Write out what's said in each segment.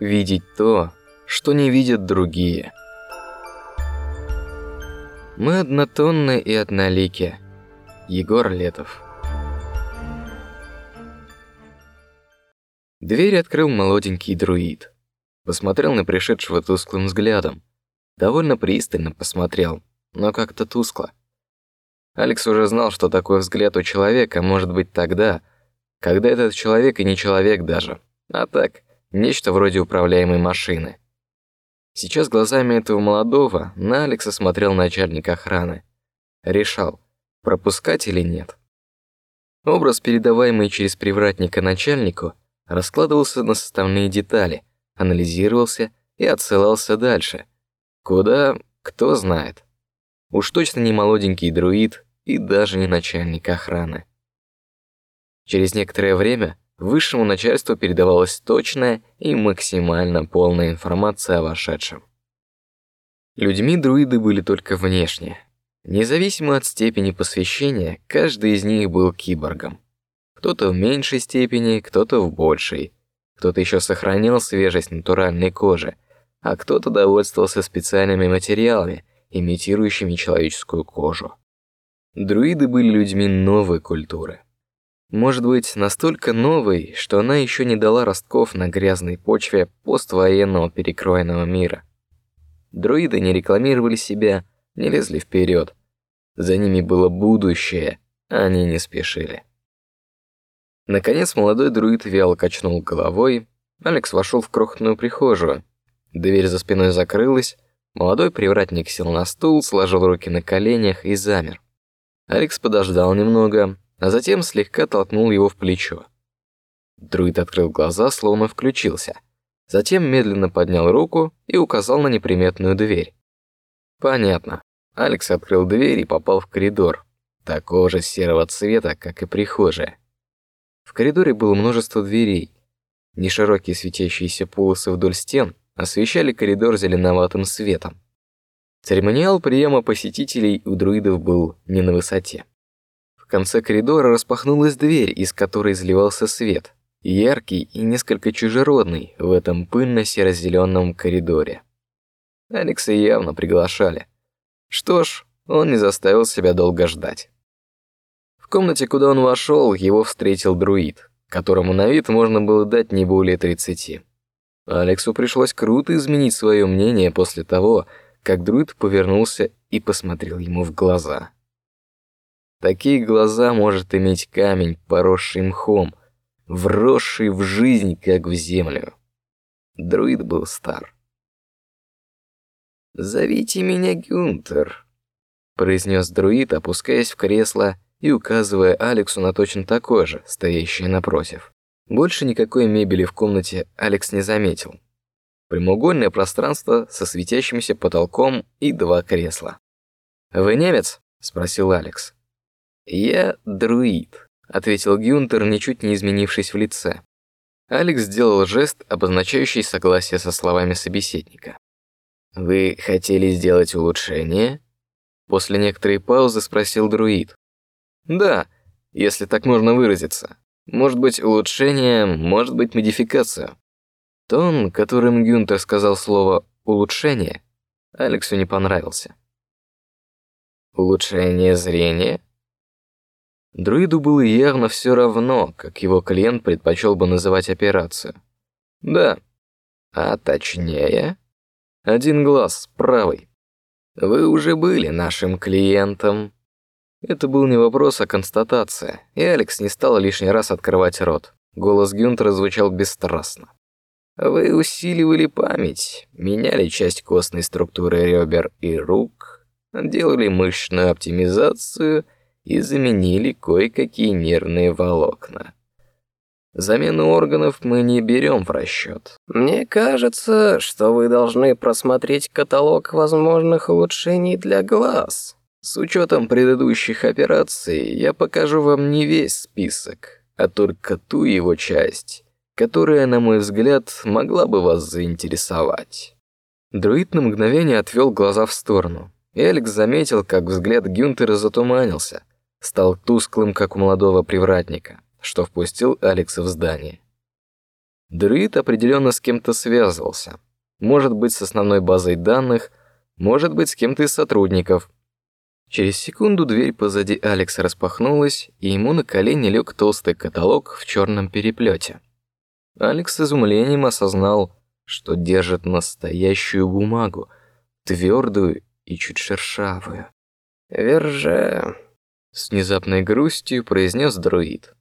видеть то, что не видят другие. Мы однотонны и однолики. Егор Летов. Дверь открыл молоденький друид. Посмотрел на пришедшего тусклым взглядом. Довольно пристально посмотрел, но как-то тускло. Алекс уже знал, что такой взгляд у человека может быть тогда, когда этот человек и не человек даже, а так, нечто вроде управляемой машины. Сейчас глазами этого молодого на Алекса смотрел начальник охраны. Решал, пропускать или нет. Образ, передаваемый через привратника начальнику, раскладывался на составные детали, анализировался и отсылался дальше. Куда, кто знает. Уж точно не молоденький друид и даже не начальник охраны. Через некоторое время высшему начальству передавалась точная и максимально полная информация о вошедшем. Людьми друиды были только внешне. Независимо от степени посвящения, каждый из них был киборгом. Кто-то в меньшей степени, кто-то в большей. Кто-то еще сохранял свежесть натуральной кожи, а кто-то довольствовался специальными материалами, имитирующими человеческую кожу. Друиды были людьми новой культуры. Может быть, настолько новой, что она еще не дала ростков на грязной почве поствоенного перекроенного мира. Друиды не рекламировали себя, не лезли вперед. За ними было будущее, а они не спешили. Наконец молодой друид вяло качнул головой. Алекс вошел в крохотную прихожую. Дверь за спиной закрылась. Молодой привратник сел на стул, сложил руки на коленях и замер. Алекс подождал немного, а затем слегка толкнул его в плечо. Друид открыл глаза, словно включился. Затем медленно поднял руку и указал на неприметную дверь. Понятно. Алекс открыл дверь и попал в коридор, такого же серого цвета, как и прихожая. В коридоре было множество дверей. Неширокие светящиеся полосы вдоль стен освещали коридор зеленоватым светом. Церемониал приема посетителей у друидов был не на высоте. В конце коридора распахнулась дверь, из которой изливался свет, яркий и несколько чужеродный в этом пыльно-серо-зеленом коридоре. Алекса явно приглашали. Что ж, он не заставил себя долго ждать комнате, куда он вошел, его встретил друид, которому на вид можно было дать не более тридцати. Алексу пришлось круто изменить свое мнение после того, как друид повернулся и посмотрел ему в глаза. Такие глаза может иметь камень, поросший мхом, вросший в жизнь, как в землю. Друид был стар. «Зовите меня Гюнтер», — произнес друид, опускаясь в кресло и указывая Алексу на точно такое же, стоящее напротив. Больше никакой мебели в комнате Алекс не заметил. Прямоугольное пространство со светящимся потолком и два кресла. «Вы немец?» – спросил Алекс. «Я друид», – ответил Гюнтер, ничуть не изменившись в лице. Алекс сделал жест, обозначающий согласие со словами собеседника. «Вы хотели сделать улучшение?» После некоторой паузы спросил друид. Да, если так можно выразиться. Может быть улучшение, может быть модификация. Тон, которым Гюнтер сказал слово улучшение, Алексу не понравился. Улучшение зрения? Друиду было явно все равно, как его клиент предпочел бы называть операцию. Да, а точнее, один глаз правый. Вы уже были нашим клиентом. Это был не вопрос, а констатация, и Алекс не стал лишний раз открывать рот. Голос Гюнтера звучал бесстрастно. Вы усиливали память, меняли часть костной структуры ребер и рук, делали мышечную оптимизацию и заменили кое-какие нервные волокна. Замену органов мы не берем в расчет. Мне кажется, что вы должны просмотреть каталог возможных улучшений для глаз. С учетом предыдущих операций я покажу вам не весь список, а только ту его часть, которая, на мой взгляд, могла бы вас заинтересовать. Друид на мгновение отвел глаза в сторону, и Алекс заметил, как взгляд Гюнтера затуманился, стал тусклым, как у молодого привратника, что впустил Алекса в здание. Друид определенно с кем-то связывался. Может быть, с основной базой данных, может быть, с кем-то из сотрудников. Через секунду дверь позади Алекса распахнулась, и ему на колени лег толстый каталог в черном переплете. Алекс изумлением осознал, что держит настоящую бумагу, твердую и чуть шершавую. «Верже», — с внезапной грустью произнес друид.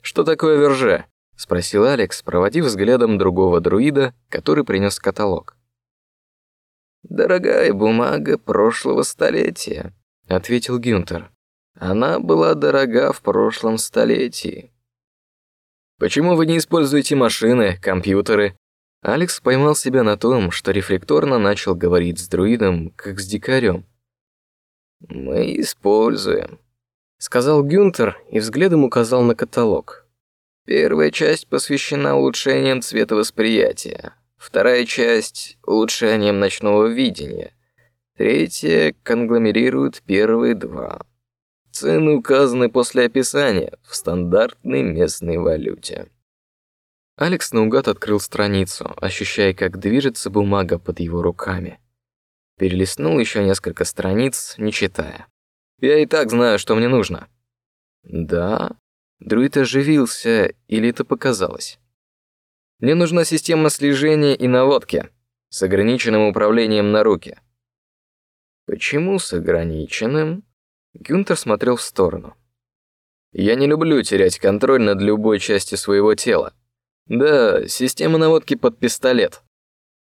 «Что такое верже?» — спросил Алекс, проводив взглядом другого друида, который принес каталог. «Дорогая бумага прошлого столетия», — ответил Гюнтер. «Она была дорога в прошлом столетии». «Почему вы не используете машины, компьютеры?» Алекс поймал себя на том, что рефлекторно начал говорить с друидом, как с дикарем. «Мы используем», — сказал Гюнтер и взглядом указал на каталог. «Первая часть посвящена улучшениям цветовосприятия, вторая часть — улучшениям ночного видения, третья конгломерирует первые два. Цены указаны после описания в стандартной местной валюте». Алекс наугад открыл страницу, ощущая, как движется бумага под его руками. Перелистнул еще несколько страниц, не читая. Я и так знаю, что мне нужно. Да? Друид оживился, или это показалось? Мне нужна система слежения и наводки с ограниченным управлением на руки. Почему с ограниченным? Гюнтер смотрел в сторону. Я не люблю терять контроль над любой частью своего тела. Да, система наводки под пистолет.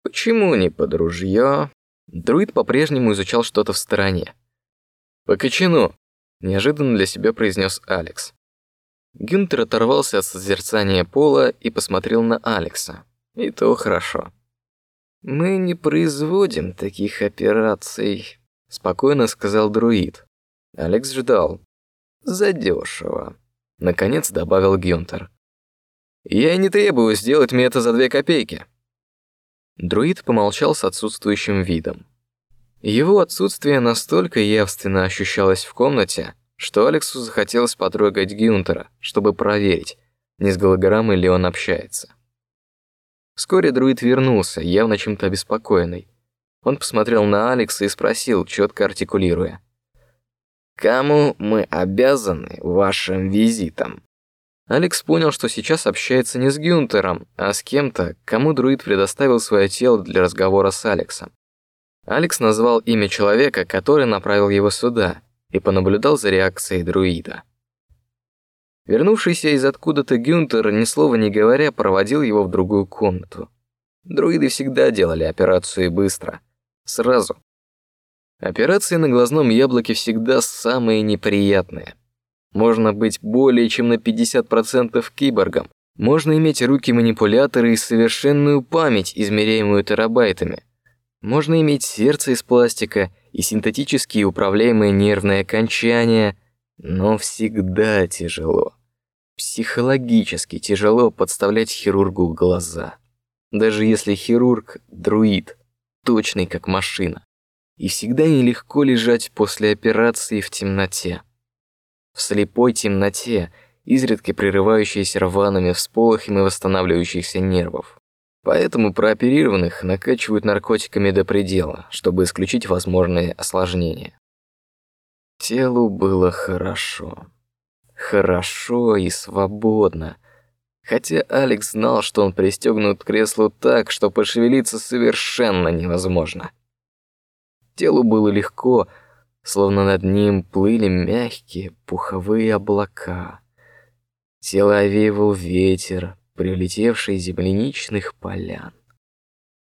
Почему не под ружье? Друид по-прежнему изучал что-то в стороне. «По кочану!» – неожиданно для себя произнес Алекс. Гюнтер оторвался от созерцания пола и посмотрел на Алекса. И то хорошо. «Мы не производим таких операций», – спокойно сказал друид. Алекс ждал. «Задешево», – наконец добавил Гюнтер. «Я не требую сделать мне это за две копейки», Друид помолчал с отсутствующим видом. Его отсутствие настолько явственно ощущалось в комнате, что Алексу захотелось потрогать Гюнтера, чтобы проверить, не с голограммой ли он общается. Вскоре друид вернулся, явно чем-то обеспокоенный. Он посмотрел на Алекса и спросил, четко артикулируя: "Кому мы обязаны вашим визитом?" Алекс понял, что сейчас общается не с Гюнтером, а с кем-то, кому друид предоставил свое тело для разговора с Алексом. Алекс назвал имя человека, который направил его сюда, и понаблюдал за реакцией друида. Вернувшийся из откуда-то Гюнтер, ни слова не говоря, проводил его в другую комнату. Друиды всегда делали операцию быстро, сразу. Операции на глазном яблоке всегда самые неприятные. Можно быть более чем на 50% киборгом. Можно иметь руки-манипуляторы и совершенную память, измеряемую терабайтами. Можно иметь сердце из пластика и синтетические управляемые нервные окончания, но всегда тяжело. Психологически тяжело подставлять хирургу глаза. Даже если хирург друид, точный как машина. И всегда нелегко лежать после операции в темноте в слепой темноте, изредка прерывающейся рваными всполохами восстанавливающихся нервов. Поэтому прооперированных накачивают наркотиками до предела, чтобы исключить возможные осложнения. Телу было хорошо. Хорошо и свободно. Хотя Алекс знал, что он пристегнут к креслу так, что пошевелиться совершенно невозможно. Телу было легко, словно над ним плыли мягкие пуховые облака. Тело овеивал ветер, прилетевший из земляничных полян.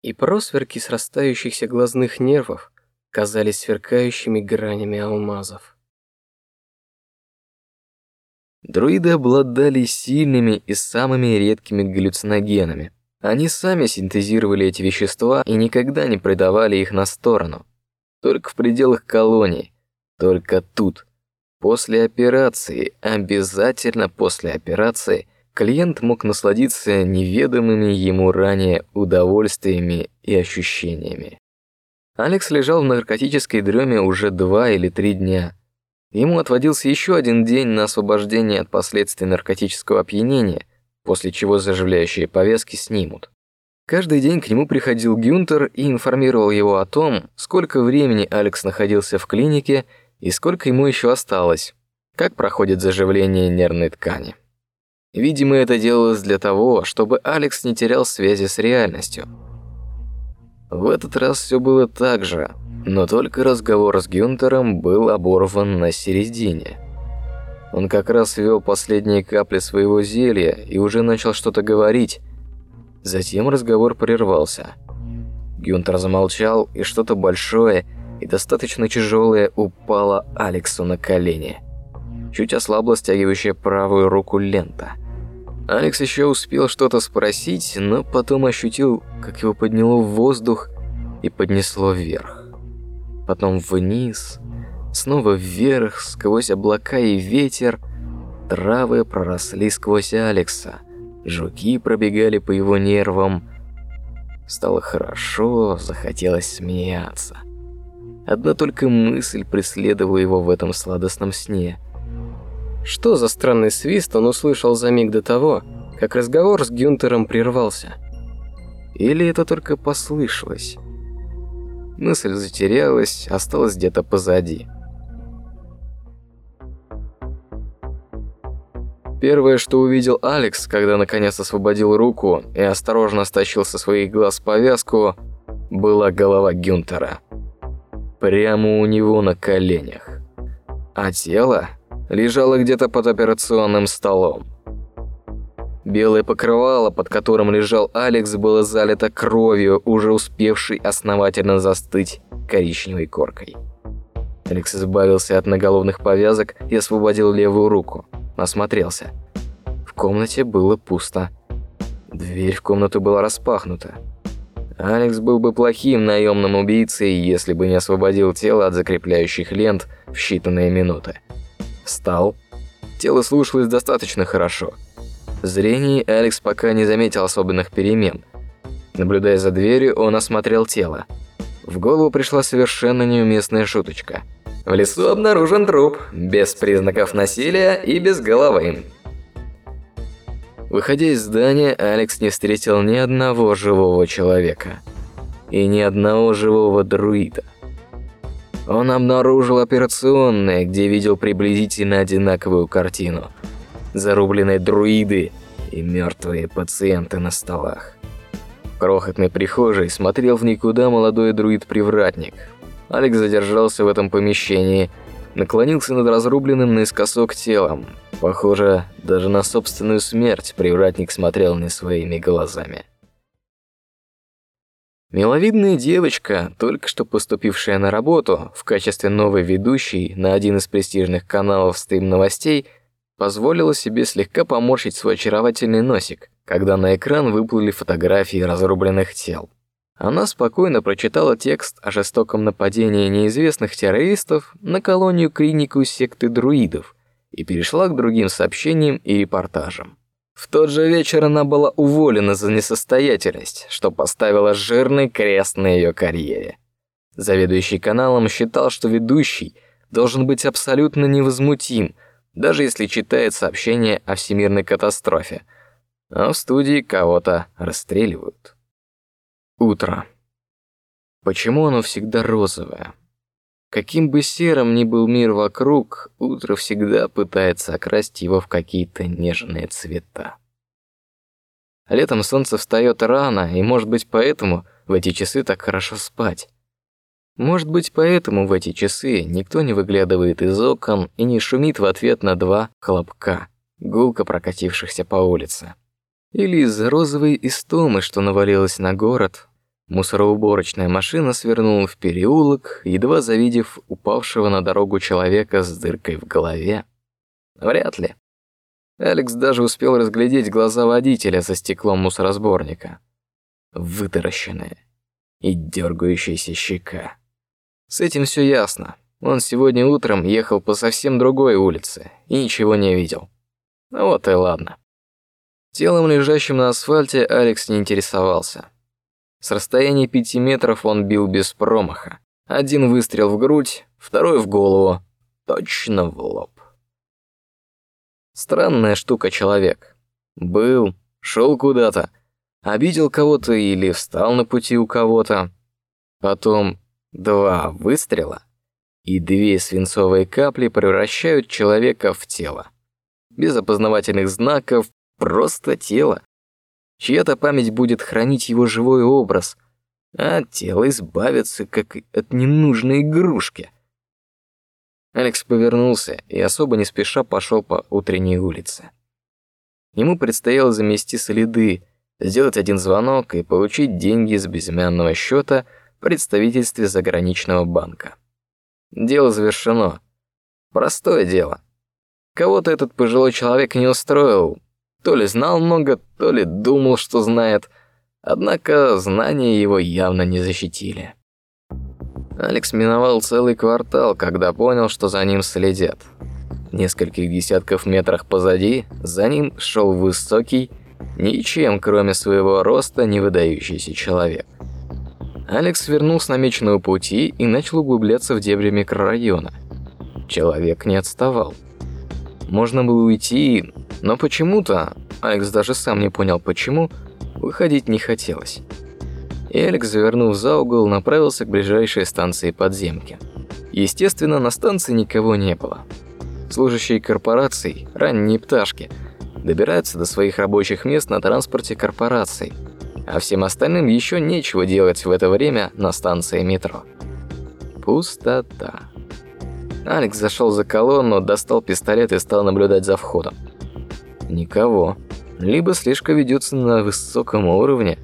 И просверки срастающихся глазных нервов казались сверкающими гранями алмазов. Друиды обладали сильными и самыми редкими галлюциногенами. Они сами синтезировали эти вещества и никогда не продавали их на сторону. Только в пределах колонии. Только тут. После операции, обязательно после операции, клиент мог насладиться неведомыми ему ранее удовольствиями и ощущениями. Алекс лежал в наркотической дреме уже два или три дня. Ему отводился еще один день на освобождение от последствий наркотического опьянения, после чего заживляющие повязки снимут. Каждый день к нему приходил Гюнтер и информировал его о том, сколько времени Алекс находился в клинике и сколько ему еще осталось, как проходит заживление нервной ткани. Видимо, это делалось для того, чтобы Алекс не терял связи с реальностью. В этот раз все было так же, но только разговор с Гюнтером был оборван на середине. Он как раз ввел последние капли своего зелья и уже начал что-то говорить. Затем разговор прервался. Гюнтер замолчал, и что-то большое и достаточно тяжелое упало Алексу на колени. Чуть ослабла стягивающая правую руку лента. Алекс еще успел что-то спросить, но потом ощутил, как его подняло в воздух и поднесло вверх. Потом вниз, снова вверх, сквозь облака и ветер. Травы проросли сквозь Алекса, жуки пробегали по его нервам. Стало хорошо, захотелось смеяться. Одна только мысль преследовала его в этом сладостном сне – что за странный свист он услышал за миг до того, как разговор с Гюнтером прервался? Или это только послышалось? Мысль затерялась, осталась где-то позади. Первое, что увидел Алекс, когда наконец освободил руку и осторожно стащил со своих глаз повязку, была голова Гюнтера. Прямо у него на коленях. А тело лежала где-то под операционным столом. Белое покрывало, под которым лежал Алекс, было залито кровью, уже успевшей основательно застыть коричневой коркой. Алекс избавился от наголовных повязок и освободил левую руку. Осмотрелся. В комнате было пусто. Дверь в комнату была распахнута. Алекс был бы плохим наемным убийцей, если бы не освободил тело от закрепляющих лент в считанные минуты. Встал. Тело слушалось достаточно хорошо. В зрении Алекс пока не заметил особенных перемен. Наблюдая за дверью, он осмотрел тело. В голову пришла совершенно неуместная шуточка. В лесу обнаружен труп, без признаков насилия и без головы. Выходя из здания, Алекс не встретил ни одного живого человека и ни одного живого друида. Он обнаружил операционное, где видел приблизительно одинаковую картину. Зарубленные друиды и мертвые пациенты на столах. В крохотной прихожей смотрел в никуда молодой друид-привратник. Алекс задержался в этом помещении, наклонился над разрубленным наискосок телом. Похоже, даже на собственную смерть привратник смотрел не своими глазами. Миловидная девочка, только что поступившая на работу в качестве новой ведущей на один из престижных каналов стрим-новостей, позволила себе слегка поморщить свой очаровательный носик, когда на экран выплыли фотографии разрубленных тел. Она спокойно прочитала текст о жестоком нападении неизвестных террористов на колонию-клинику секты друидов и перешла к другим сообщениям и репортажам. В тот же вечер она была уволена за несостоятельность, что поставило жирный крест на ее карьере. Заведующий каналом считал, что ведущий должен быть абсолютно невозмутим, даже если читает сообщение о всемирной катастрофе, а в студии кого-то расстреливают. Утро. Почему оно всегда розовое? Каким бы серым ни был мир вокруг, утро всегда пытается окрасить его в какие-то нежные цвета. Летом солнце встает рано, и, может быть, поэтому в эти часы так хорошо спать. Может быть, поэтому в эти часы никто не выглядывает из окон и не шумит в ответ на два хлопка, гулко прокатившихся по улице. Или из розовой истомы, что навалилась на город, Мусороуборочная машина свернула в переулок, едва завидев упавшего на дорогу человека с дыркой в голове. Вряд ли. Алекс даже успел разглядеть глаза водителя за стеклом мусоросборника. Вытаращенная и дергающаяся щека. С этим все ясно. Он сегодня утром ехал по совсем другой улице и ничего не видел. Ну вот и ладно. Телом, лежащим на асфальте, Алекс не интересовался. С расстояния пяти метров он бил без промаха. Один выстрел в грудь, второй в голову, точно в лоб. Странная штука человек. Был, шел куда-то, обидел кого-то или встал на пути у кого-то. Потом два выстрела, и две свинцовые капли превращают человека в тело. Без опознавательных знаков, просто тело. Чья-то память будет хранить его живой образ, а тело избавится, как от ненужной игрушки. Алекс повернулся и особо не спеша пошел по утренней улице. Ему предстояло замести следы, сделать один звонок и получить деньги с безымянного счета в представительстве заграничного банка. Дело завершено. Простое дело. Кого-то этот пожилой человек не устроил. То ли знал много, то ли думал, что знает. Однако знания его явно не защитили. Алекс миновал целый квартал, когда понял, что за ним следят. В нескольких десятков метрах позади за ним шел высокий, ничем кроме своего роста не выдающийся человек. Алекс свернул с намеченного пути и начал углубляться в дебри микрорайона. Человек не отставал. Можно было уйти, но почему-то, Алекс даже сам не понял почему, выходить не хотелось и Алекс, завернув за угол, направился к ближайшей станции подземки. Естественно, на станции никого не было. Служащие корпораций, ранние пташки, добираются до своих рабочих мест на транспорте корпораций, а всем остальным еще нечего делать в это время на станции метро. Пустота. Алекс зашел за колонну, достал пистолет и стал наблюдать за входом. Никого. Либо слишком ведется на высоком уровне,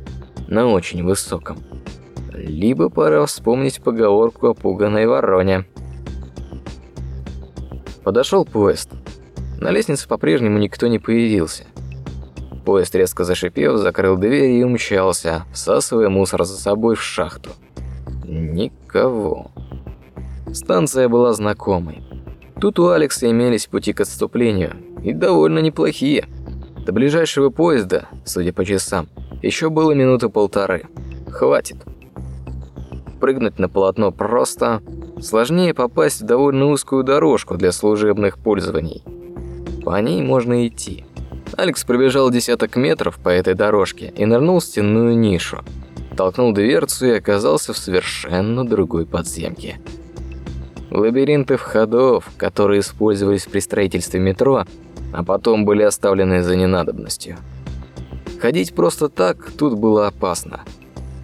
на очень высоком. Либо пора вспомнить поговорку о пуганой вороне. Подошел поезд. На лестнице по-прежнему никто не появился. Поезд резко зашипев, закрыл дверь и умчался, всасывая мусор за собой в шахту. Никого. Станция была знакомой. Тут у Алекса имелись пути к отступлению, и довольно неплохие. До ближайшего поезда, судя по часам, еще было минуты полторы. Хватит. Прыгнуть на полотно просто. Сложнее попасть в довольно узкую дорожку для служебных пользований. По ней можно идти. Алекс пробежал десяток метров по этой дорожке и нырнул в стенную нишу. Толкнул дверцу и оказался в совершенно другой подземке. Лабиринты входов, которые использовались при строительстве метро, а потом были оставлены за ненадобностью. Ходить просто так тут было опасно.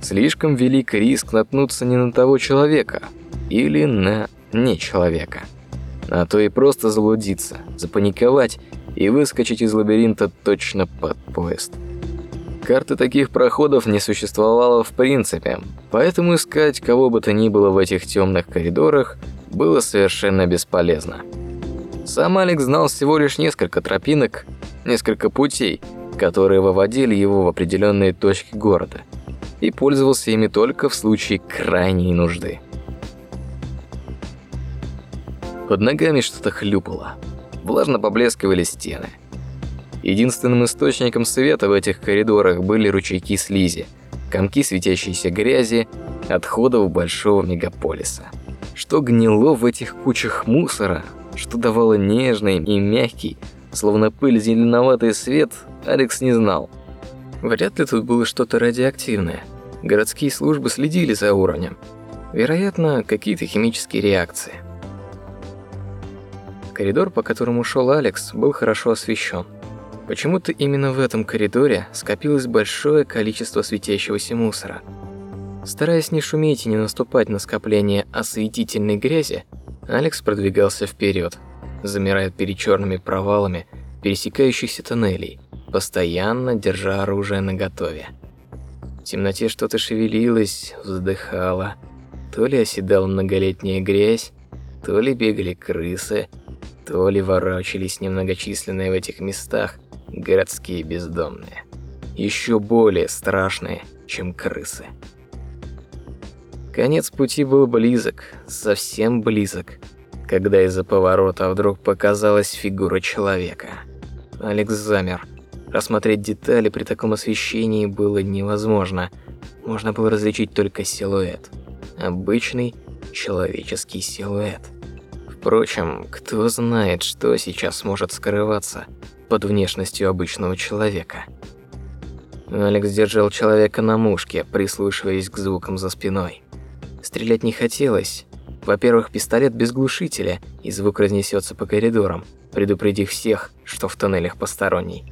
Слишком велик риск наткнуться не на того человека или на не человека. А то и просто заблудиться, запаниковать и выскочить из лабиринта точно под поезд. Карты таких проходов не существовало в принципе, поэтому искать кого бы то ни было в этих темных коридорах было совершенно бесполезно. Сам Алекс знал всего лишь несколько тропинок, несколько путей, которые выводили его в определенные точки города, и пользовался ими только в случае крайней нужды. Под ногами что-то хлюпало. Влажно поблескивали стены. Единственным источником света в этих коридорах были ручейки слизи, комки светящейся грязи, отходов большого мегаполиса. Что гнило в этих кучах мусора, что давало нежный и мягкий, словно пыль зеленоватый свет, Алекс не знал. Вряд ли тут было что-то радиоактивное. Городские службы следили за уровнем. Вероятно, какие-то химические реакции. Коридор, по которому шел Алекс, был хорошо освещен. Почему-то именно в этом коридоре скопилось большое количество светящегося мусора. Стараясь не шуметь и не наступать на скопление осветительной грязи, Алекс продвигался вперед, замирая перед черными провалами пересекающихся тоннелей, постоянно держа оружие наготове. В темноте что-то шевелилось, вздыхало, то ли оседала многолетняя грязь, то ли бегали крысы, то ли ворочались немногочисленные в этих местах городские бездомные, еще более страшные, чем крысы. Конец пути был близок, совсем близок, когда из-за поворота вдруг показалась фигура человека. Алекс замер. Рассмотреть детали при таком освещении было невозможно. Можно было различить только силуэт. Обычный человеческий силуэт. Впрочем, кто знает, что сейчас может скрываться под внешностью обычного человека. Алекс держал человека на мушке, прислушиваясь к звукам за спиной. Стрелять не хотелось. Во-первых, пистолет без глушителя, и звук разнесется по коридорам, предупредив всех, что в тоннелях посторонний.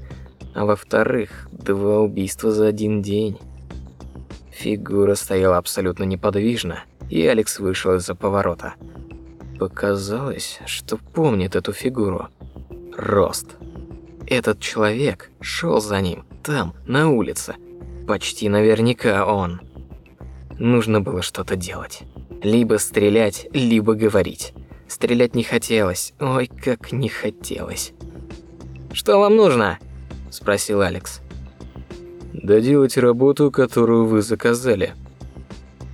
А во-вторых, два убийства за один день. Фигура стояла абсолютно неподвижно, и Алекс вышел из-за поворота. Показалось, что помнит эту фигуру. Рост. Этот человек шел за ним, там, на улице. Почти наверняка он. Нужно было что-то делать. Либо стрелять, либо говорить. Стрелять не хотелось. Ой, как не хотелось. «Что вам нужно?» – спросил Алекс. «Доделать работу, которую вы заказали».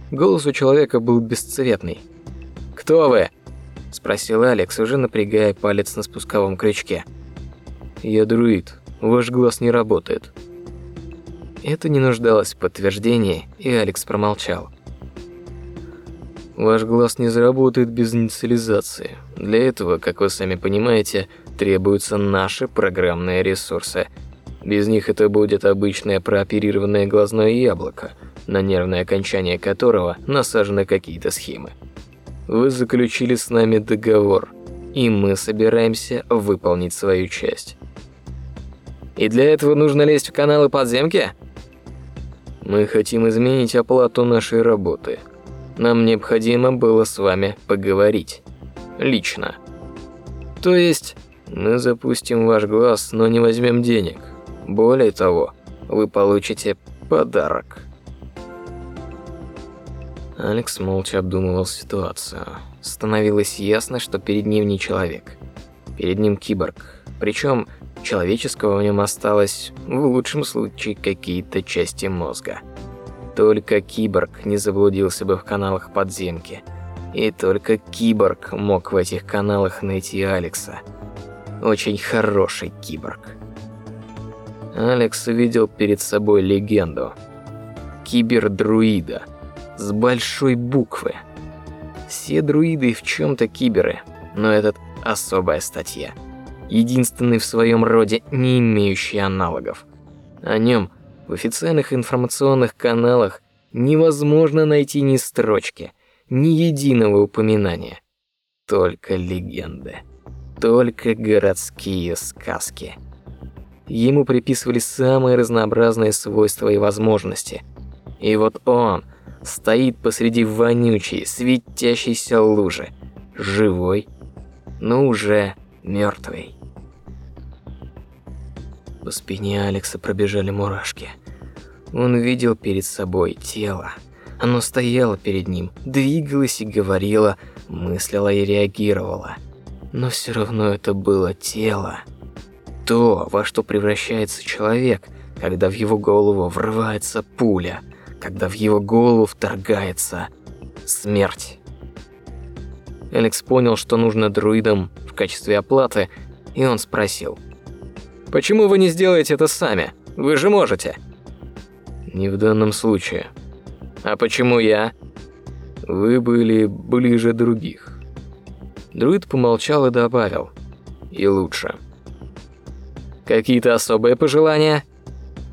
Голос у человека был бесцветный. «Кто вы?» – спросил Алекс, уже напрягая палец на спусковом крючке. «Я друид. Ваш глаз не работает». Это не нуждалось в подтверждении, и Алекс промолчал. Ваш глаз не заработает без инициализации. Для этого, как вы сами понимаете, требуются наши программные ресурсы. Без них это будет обычное прооперированное глазное яблоко, на нервное окончание которого насажены какие-то схемы. Вы заключили с нами договор, и мы собираемся выполнить свою часть. И для этого нужно лезть в каналы подземки? Мы хотим изменить оплату нашей работы – нам необходимо было с вами поговорить. Лично. То есть, мы запустим ваш глаз, но не возьмем денег. Более того, вы получите подарок. Алекс молча обдумывал ситуацию. Становилось ясно, что перед ним не человек. Перед ним киборг. Причем человеческого в нем осталось, в лучшем случае, какие-то части мозга. Только киборг не заблудился бы в каналах подземки. И только киборг мог в этих каналах найти Алекса. Очень хороший киборг. Алекс увидел перед собой легенду. Кибердруида. С большой буквы. Все друиды в чем-то киберы, но этот особая статья. Единственный в своем роде, не имеющий аналогов. О нем в официальных информационных каналах невозможно найти ни строчки, ни единого упоминания. Только легенды, только городские сказки. Ему приписывали самые разнообразные свойства и возможности. И вот он стоит посреди вонючей, светящейся лужи, живой, но уже мертвый. По спине Алекса пробежали мурашки. Он видел перед собой тело. Оно стояло перед ним, двигалось и говорило, мыслило и реагировало. Но все равно это было тело. То, во что превращается человек, когда в его голову врывается пуля, когда в его голову вторгается смерть. Алекс понял, что нужно друидам в качестве оплаты, и он спросил: Почему вы не сделаете это сами? Вы же можете. Не в данном случае. А почему я? Вы были ближе других. Друид помолчал и добавил: и лучше. Какие-то особые пожелания?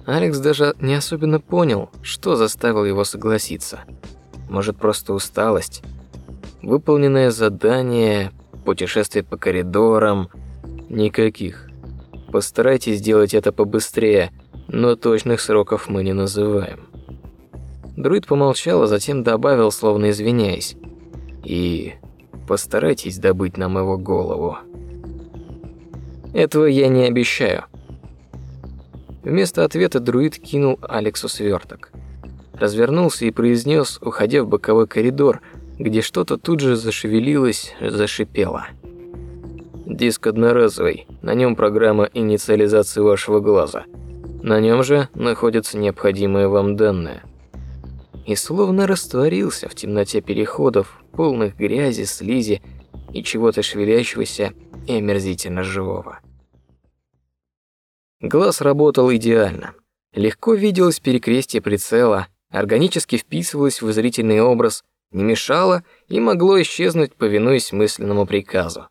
Алекс даже не особенно понял, что заставило его согласиться. Может, просто усталость? Выполненное задание, путешествие по коридорам? Никаких. Постарайтесь сделать это побыстрее, но точных сроков мы не называем. Друид помолчал, а затем добавил, словно извиняясь. И постарайтесь добыть нам его голову. Этого я не обещаю. Вместо ответа друид кинул Алексу сверток. Развернулся и произнес, уходя в боковой коридор, где что-то тут же зашевелилось, зашипело. Диск одноразовый, на нем программа инициализации вашего глаза. На нем же находятся необходимые вам данные. И словно растворился в темноте переходов, полных грязи, слизи и чего-то шевелящегося и омерзительно живого. Глаз работал идеально. Легко виделось перекрестие прицела, органически вписывалось в зрительный образ, не мешало и могло исчезнуть, повинуясь мысленному приказу.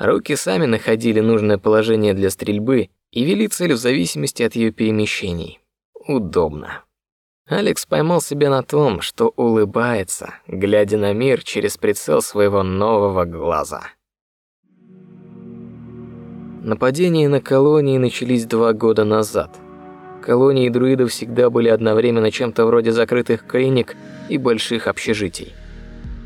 Руки сами находили нужное положение для стрельбы, и вели цель в зависимости от ее перемещений. Удобно. Алекс поймал себя на том, что улыбается, глядя на мир через прицел своего нового глаза. Нападения на колонии начались два года назад. Колонии друидов всегда были одновременно чем-то вроде закрытых клиник и больших общежитий.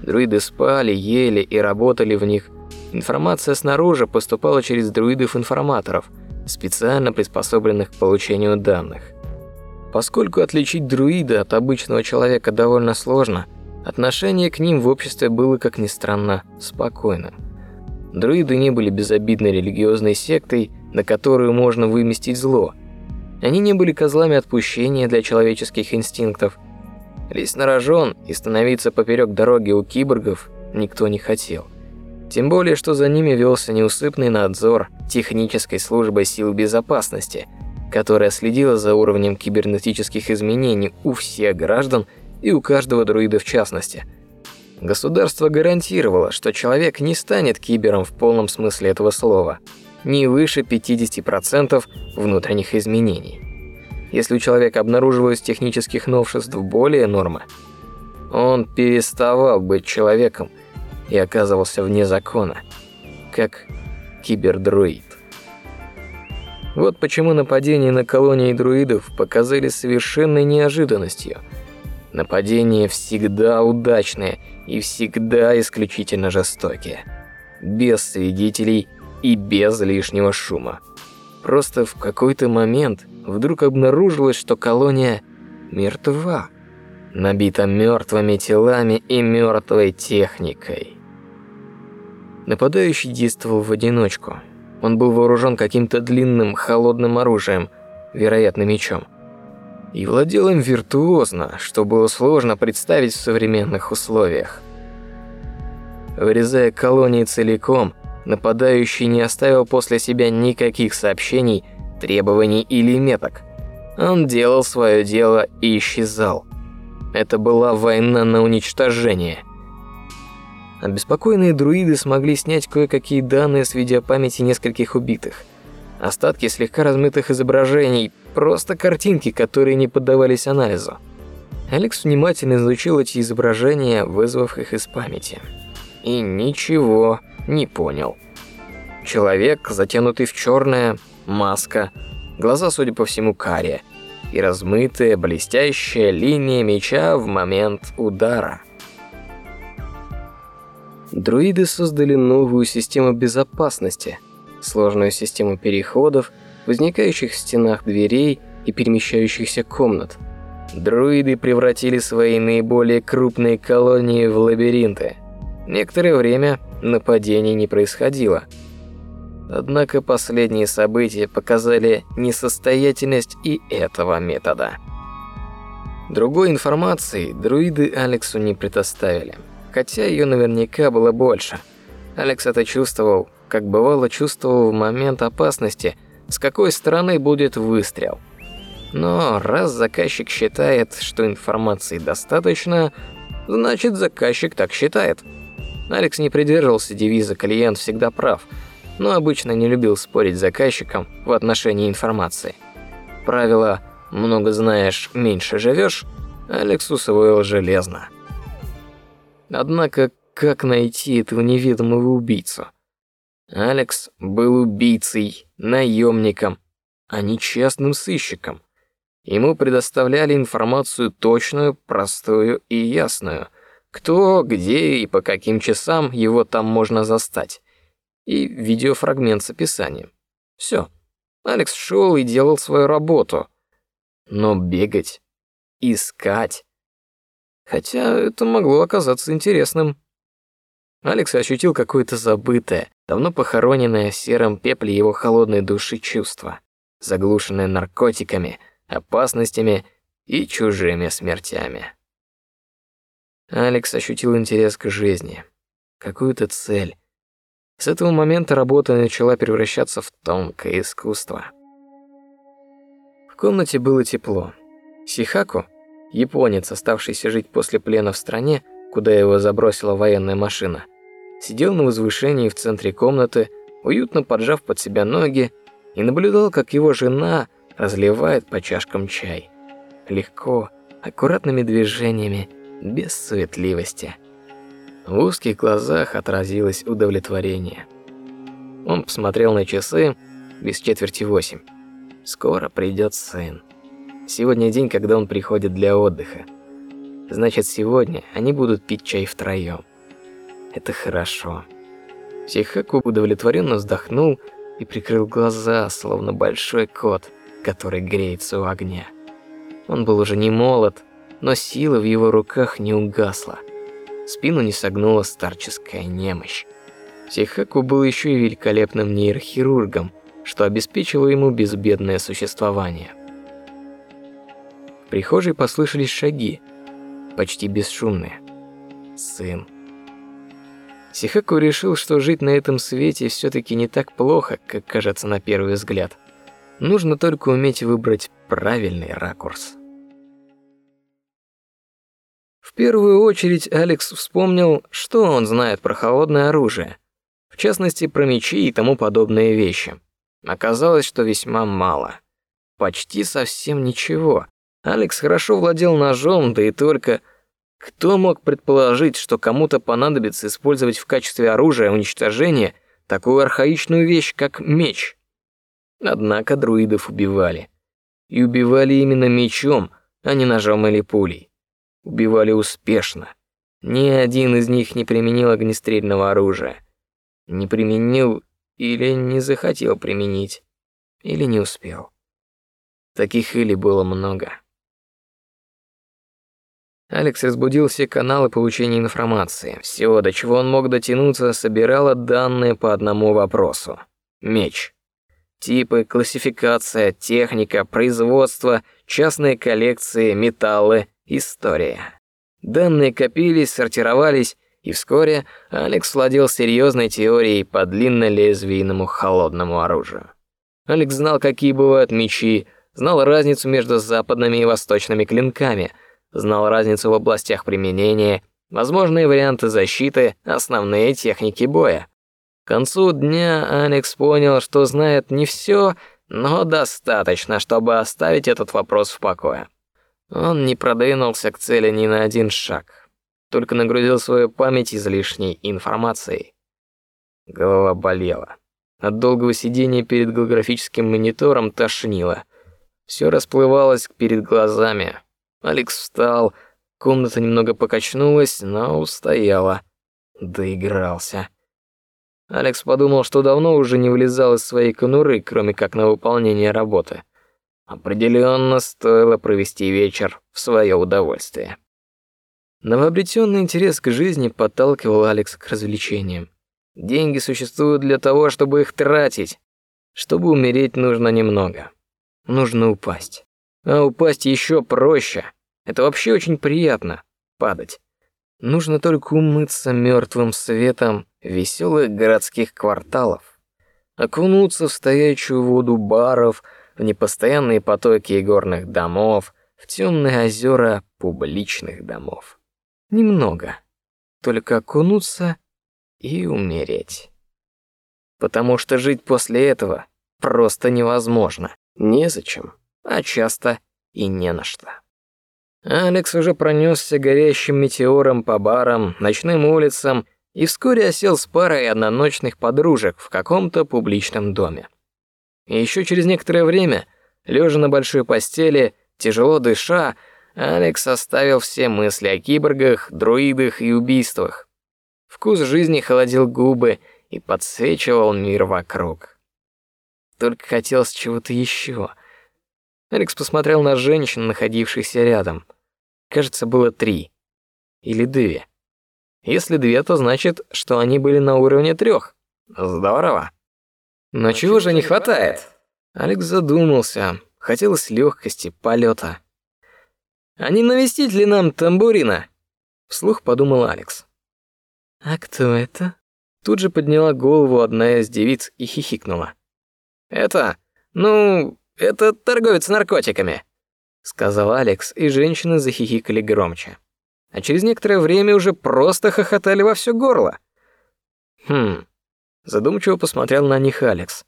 Друиды спали, ели и работали в них. Информация снаружи поступала через друидов-информаторов, специально приспособленных к получению данных. Поскольку отличить друида от обычного человека довольно сложно, отношение к ним в обществе было, как ни странно, спокойным. Друиды не были безобидной религиозной сектой, на которую можно выместить зло. Они не были козлами отпущения для человеческих инстинктов. Лезть на рожон и становиться поперек дороги у киборгов никто не хотел. Тем более, что за ними велся неусыпный надзор технической службы сил безопасности – которая следила за уровнем кибернетических изменений у всех граждан и у каждого друида в частности. Государство гарантировало, что человек не станет кибером в полном смысле этого слова, не выше 50% внутренних изменений. Если у человека обнаруживалось технических новшеств более нормы, он переставал быть человеком и оказывался вне закона, как кибердруид. Вот почему нападения на колонии друидов показались совершенной неожиданностью. Нападения всегда удачные и всегда исключительно жестокие. Без свидетелей и без лишнего шума. Просто в какой-то момент вдруг обнаружилось, что колония мертва. Набита мертвыми телами и мертвой техникой. Нападающий действовал в одиночку – он был вооружен каким-то длинным, холодным оружием, вероятно, мечом. И владел им виртуозно, что было сложно представить в современных условиях. Вырезая колонии целиком, нападающий не оставил после себя никаких сообщений, требований или меток. Он делал свое дело и исчезал. Это была война на уничтожение – Обеспокоенные друиды смогли снять кое-какие данные с видеопамяти нескольких убитых. Остатки слегка размытых изображений, просто картинки, которые не поддавались анализу. Алекс внимательно изучил эти изображения, вызвав их из памяти. И ничего не понял. Человек, затянутый в черное, маска, глаза, судя по всему, карие, и размытая, блестящая линия меча в момент удара. Друиды создали новую систему безопасности, сложную систему переходов, возникающих в стенах дверей и перемещающихся комнат. Друиды превратили свои наиболее крупные колонии в лабиринты. Некоторое время нападений не происходило. Однако последние события показали несостоятельность и этого метода. Другой информации друиды Алексу не предоставили хотя ее наверняка было больше. Алекс это чувствовал, как бывало чувствовал в момент опасности, с какой стороны будет выстрел. Но раз заказчик считает, что информации достаточно, значит заказчик так считает. Алекс не придерживался девиза «клиент всегда прав», но обычно не любил спорить с заказчиком в отношении информации. Правило «много знаешь, меньше живешь» Алекс усвоил железно. Однако, как найти этого неведомого убийцу? Алекс был убийцей, наемником, а не частным сыщиком. Ему предоставляли информацию точную, простую и ясную. Кто, где и по каким часам его там можно застать. И видеофрагмент с описанием. Все. Алекс шел и делал свою работу. Но бегать, искать, Хотя это могло оказаться интересным. Алекс ощутил какое-то забытое, давно похороненное в сером пепле его холодной души чувство, заглушенное наркотиками, опасностями и чужими смертями. Алекс ощутил интерес к жизни, какую-то цель. С этого момента работа начала превращаться в тонкое искусство. В комнате было тепло. Сихаку, Японец, оставшийся жить после плена в стране, куда его забросила военная машина, сидел на возвышении в центре комнаты, уютно поджав под себя ноги и наблюдал, как его жена разливает по чашкам чай. Легко, аккуратными движениями, без суетливости. В узких глазах отразилось удовлетворение. Он посмотрел на часы без четверти восемь. Скоро придет сын. Сегодня день, когда он приходит для отдыха. Значит, сегодня они будут пить чай втроем. Это хорошо. Сихаку удовлетворенно вздохнул и прикрыл глаза, словно большой кот, который греется у огня. Он был уже не молод, но сила в его руках не угасла. Спину не согнула старческая немощь. Сихаку был еще и великолепным нейрохирургом, что обеспечило ему безбедное существование. Прихожей послышались шаги, почти бесшумные. Сын. Сихаку решил, что жить на этом свете все-таки не так плохо, как кажется на первый взгляд. Нужно только уметь выбрать правильный ракурс. В первую очередь Алекс вспомнил, что он знает про холодное оружие, в частности про мечи и тому подобные вещи. Оказалось, что весьма мало, почти совсем ничего. Алекс хорошо владел ножом, да и только кто мог предположить, что кому-то понадобится использовать в качестве оружия уничтожения такую архаичную вещь, как меч? Однако друидов убивали. И убивали именно мечом, а не ножом или пулей. Убивали успешно. Ни один из них не применил огнестрельного оружия. Не применил или не захотел применить, или не успел. Таких или было много. Алекс разбудил все каналы получения информации. Все, до чего он мог дотянуться, собирало данные по одному вопросу. Меч. Типы, классификация, техника, производство, частные коллекции, металлы, история. Данные копились, сортировались, и вскоре Алекс владел серьезной теорией по длиннолезвийному холодному оружию. Алекс знал, какие бывают мечи, знал разницу между западными и восточными клинками — знал разницу в областях применения, возможные варианты защиты, основные техники боя. К концу дня Алекс понял, что знает не все, но достаточно, чтобы оставить этот вопрос в покое. Он не продвинулся к цели ни на один шаг, только нагрузил свою память излишней информацией. Голова болела. От долгого сидения перед голографическим монитором тошнило. Все расплывалось перед глазами, Алекс встал, комната немного покачнулась, но устояла. Доигрался. Алекс подумал, что давно уже не вылезал из своей конуры, кроме как на выполнение работы. Определенно стоило провести вечер в свое удовольствие. Новообретенный интерес к жизни подталкивал Алекса к развлечениям. Деньги существуют для того, чтобы их тратить. Чтобы умереть, нужно немного. Нужно упасть. А упасть еще проще. Это вообще очень приятно падать. Нужно только умыться мертвым светом веселых городских кварталов, окунуться в стоячую воду баров, в непостоянные потоки горных домов, в темные озера публичных домов. Немного, только окунуться и умереть. Потому что жить после этого просто невозможно, незачем, а часто и не на что. Алекс уже пронесся горящим метеором по барам, ночным улицам и вскоре осел с парой одноночных подружек в каком-то публичном доме. И еще через некоторое время, лежа на большой постели, тяжело дыша, Алекс оставил все мысли о киборгах, друидах и убийствах. Вкус жизни холодил губы и подсвечивал мир вокруг. Только хотелось чего-то еще. Алекс посмотрел на женщин, находившихся рядом. Кажется, было три. Или две. Если две, то значит, что они были на уровне трех. Здорово. Но чего же не хватает? Алекс задумался. Хотелось легкости, полета. А не навестить ли нам тамбурина? Вслух подумал Алекс. А кто это? Тут же подняла голову одна из девиц и хихикнула. Это, ну, это торговец наркотиками сказал Алекс, и женщины захихикали громче. А через некоторое время уже просто хохотали во все горло. Хм. Задумчиво посмотрел на них Алекс.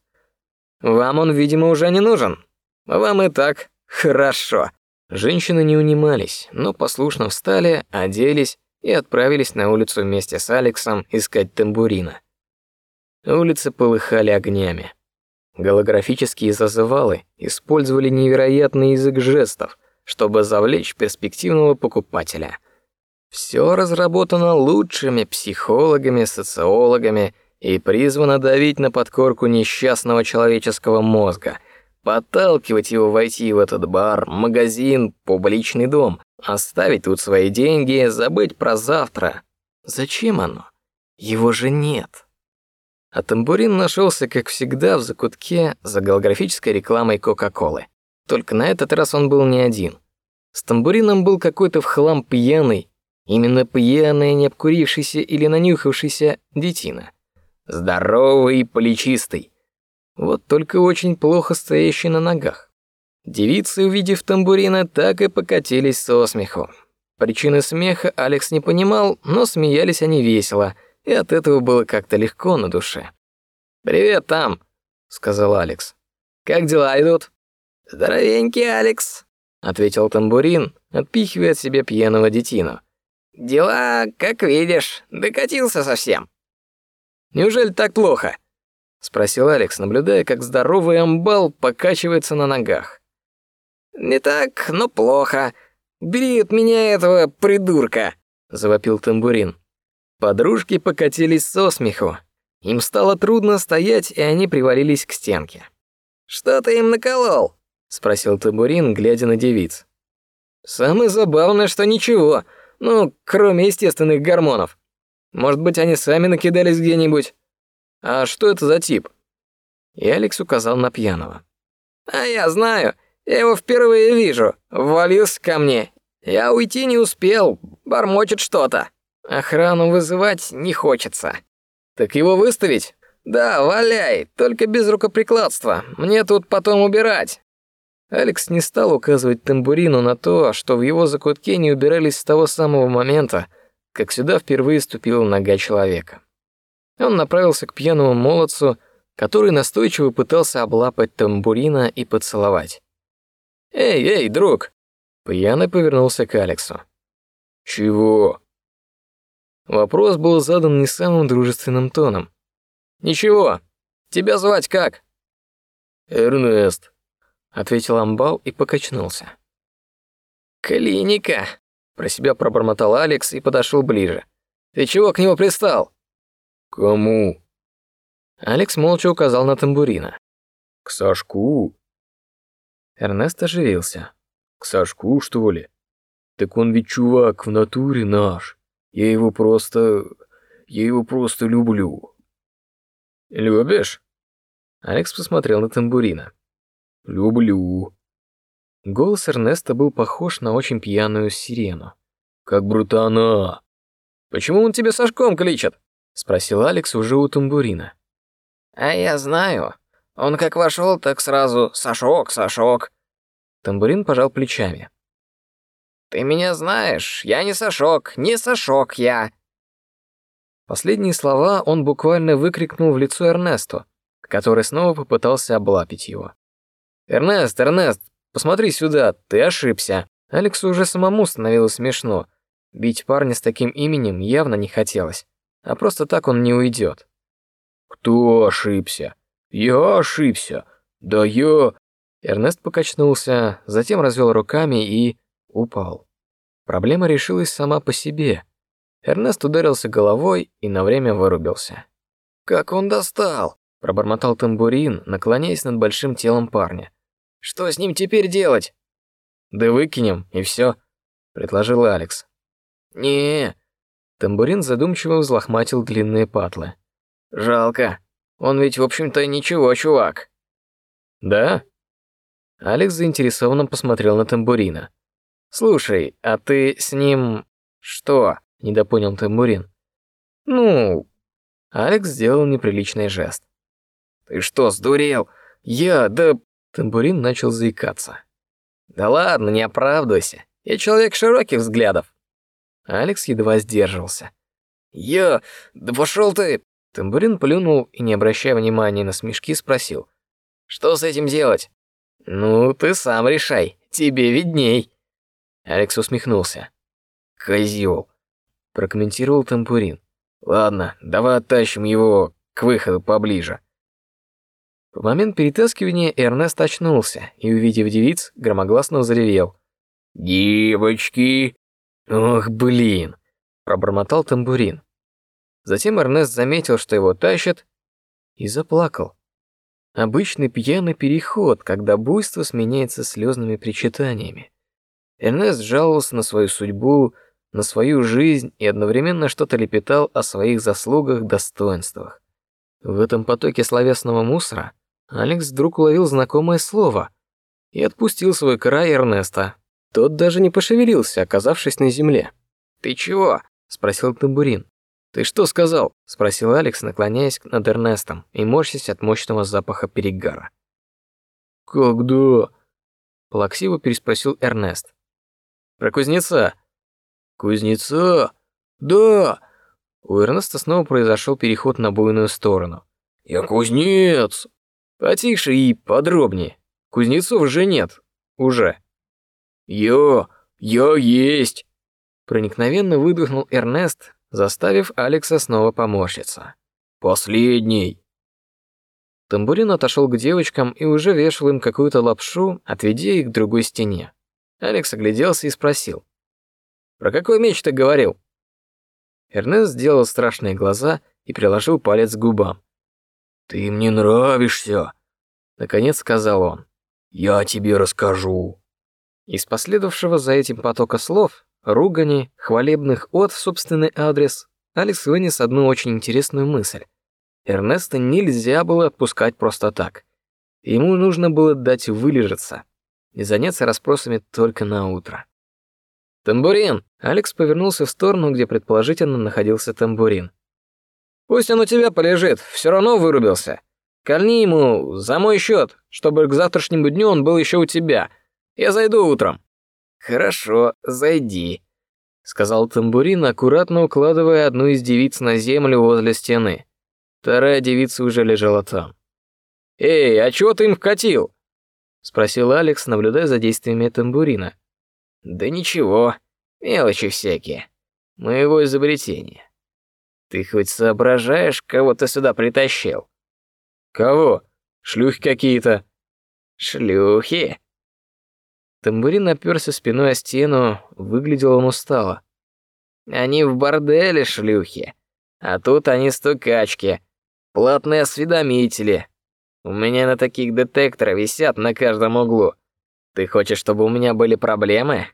Вам он, видимо, уже не нужен. Вам и так хорошо». Женщины не унимались, но послушно встали, оделись и отправились на улицу вместе с Алексом искать тамбурина. Улицы полыхали огнями. Голографические зазывалы использовали невероятный язык жестов, чтобы завлечь перспективного покупателя. Все разработано лучшими психологами, социологами и призвано давить на подкорку несчастного человеческого мозга, подталкивать его войти в этот бар, магазин, публичный дом, оставить тут свои деньги, забыть про завтра. Зачем оно? Его же нет. А тамбурин нашелся, как всегда, в закутке за голографической рекламой Кока-Колы. Только на этот раз он был не один. С тамбурином был какой-то в хлам пьяный, именно пьяный, не обкурившийся или нанюхавшийся детина. Здоровый и плечистый. Вот только очень плохо стоящий на ногах. Девицы, увидев тамбурина, так и покатились со смеху. Причины смеха Алекс не понимал, но смеялись они весело, и от этого было как-то легко на душе. «Привет там», — сказал Алекс. «Как дела идут?» «Здоровенький, Алекс», — ответил тамбурин, отпихивая от себя пьяного детину. «Дела, как видишь, докатился совсем». «Неужели так плохо?» — спросил Алекс, наблюдая, как здоровый амбал покачивается на ногах. «Не так, но плохо. Бери от меня этого придурка», — завопил тамбурин. Подружки покатились со смеху. Им стало трудно стоять, и они привалились к стенке. «Что ты им наколол?» — спросил тамбурин, глядя на девиц. «Самое забавное, что ничего, ну, кроме естественных гормонов. Может быть, они сами накидались где-нибудь. А что это за тип?» И Алекс указал на пьяного. «А я знаю, я его впервые вижу. Ввалился ко мне. Я уйти не успел, бормочет что-то. Охрану вызывать не хочется. Так его выставить? Да, валяй, только без рукоприкладства. Мне тут потом убирать. Алекс не стал указывать тамбурину на то, что в его закутке не убирались с того самого момента, как сюда впервые ступила нога человека. Он направился к пьяному молодцу, который настойчиво пытался облапать тамбурина и поцеловать. «Эй, эй, друг!» Пьяный повернулся к Алексу. «Чего?» Вопрос был задан не самым дружественным тоном. «Ничего. Тебя звать как?» «Эрнест», — ответил Амбал и покачнулся. «Клиника», — про себя пробормотал Алекс и подошел ближе. «Ты чего к нему пристал?» «Кому?» Алекс молча указал на тамбурина. «К Сашку?» Эрнест оживился. «К Сашку, что ли? Так он ведь чувак в натуре наш. Я его просто... Я его просто люблю». «Любишь?» Алекс посмотрел на тамбурина. «Люблю». Голос Эрнеста был похож на очень пьяную сирену. «Как брутана!» «Почему он тебя Сашком кличет?» Спросил Алекс уже у тамбурина. «А я знаю. Он как вошел, так сразу «Сашок, Сашок». Тамбурин пожал плечами. «Ты меня знаешь, я не Сашок, не Сашок я». Последние слова он буквально выкрикнул в лицо Эрнесту, который снова попытался облапить его. «Эрнест, Эрнест, посмотри сюда, ты ошибся». Алексу уже самому становилось смешно. Бить парня с таким именем явно не хотелось, а просто так он не уйдет. «Кто ошибся? Я ошибся. Да я...» Эрнест покачнулся, затем развел руками и упал. Проблема решилась сама по себе. Эрнест ударился головой и на время вырубился. «Как он достал!» – пробормотал тамбурин, наклоняясь над большим телом парня. «Что с ним теперь делать?» «Да выкинем, и все», – предложил Алекс. не Тамбурин задумчиво взлохматил длинные патлы. «Жалко. Он ведь, в общем-то, ничего, чувак». «Да?» Алекс заинтересованно посмотрел на тамбурина. «Слушай, а ты с ним... что?» – недопонял тамбурин. «Ну...» Алекс сделал неприличный жест. «Ты что, сдурел? Я, да...» Тамбурин начал заикаться. «Да ладно, не оправдывайся. Я человек широких взглядов». Алекс едва сдерживался. «Я... да пошел ты...» Тамбурин плюнул и, не обращая внимания на смешки, спросил. Что с этим делать? Ну, ты сам решай, тебе видней. Алекс усмехнулся. Козел, прокомментировал Тампурин. Ладно, давай оттащим его к выходу поближе. В момент перетаскивания Эрнест очнулся и, увидев девиц, громогласно заревел. «Девочки!» «Ох, блин!» – пробормотал тамбурин. Затем Эрнест заметил, что его тащат, и заплакал. Обычный пьяный переход, когда буйство сменяется слезными причитаниями. Эрнест жаловался на свою судьбу, на свою жизнь и одновременно что-то лепетал о своих заслугах, достоинствах. В этом потоке словесного мусора Алекс вдруг уловил знакомое слово и отпустил свой край Эрнеста. Тот даже не пошевелился, оказавшись на земле. «Ты чего?» – спросил тамбурин. «Ты что сказал?» – спросил Алекс, наклоняясь над Эрнестом и морщась от мощного запаха перегара. «Когда?» – плаксиво переспросил Эрнест. «Про кузнеца». «Кузнеца? Да!» У Эрнеста снова произошел переход на буйную сторону. «Я кузнец!» «Потише и подробнее. Кузнецов же нет. Уже». «Я... я есть!» Проникновенно выдохнул Эрнест, заставив Алекса снова поморщиться. «Последний!» Тамбурин отошел к девочкам и уже вешал им какую-то лапшу, отведя их к другой стене. Алекс огляделся и спросил. «Про какой меч ты говорил?» Эрнест сделал страшные глаза и приложил палец к губам. «Ты мне нравишься!» Наконец сказал он. «Я тебе расскажу!» Из последовавшего за этим потока слов ругани, хвалебных от в собственный адрес, Алекс вынес одну очень интересную мысль. Эрнеста нельзя было отпускать просто так. Ему нужно было дать вылежаться и заняться расспросами только на утро. «Тамбурин!» Алекс повернулся в сторону, где предположительно находился тамбурин. «Пусть он у тебя полежит, все равно вырубился. Кольни ему за мой счет, чтобы к завтрашнему дню он был еще у тебя. Я зайду утром». «Хорошо, зайди», — сказал тамбурин, аккуратно укладывая одну из девиц на землю возле стены. Вторая девица уже лежала там. «Эй, а чего ты им вкатил?» — спросил Алекс, наблюдая за действиями тамбурина. «Да ничего, мелочи всякие. Моего изобретения. Ты хоть соображаешь, кого ты сюда притащил?» «Кого? Шлюхи какие-то?» «Шлюхи?» Тамбурин оперся спиной о стену, выглядел он устало. «Они в борделе, шлюхи. А тут они стукачки, платные осведомители. У меня на таких детекторы висят на каждом углу. Ты хочешь, чтобы у меня были проблемы?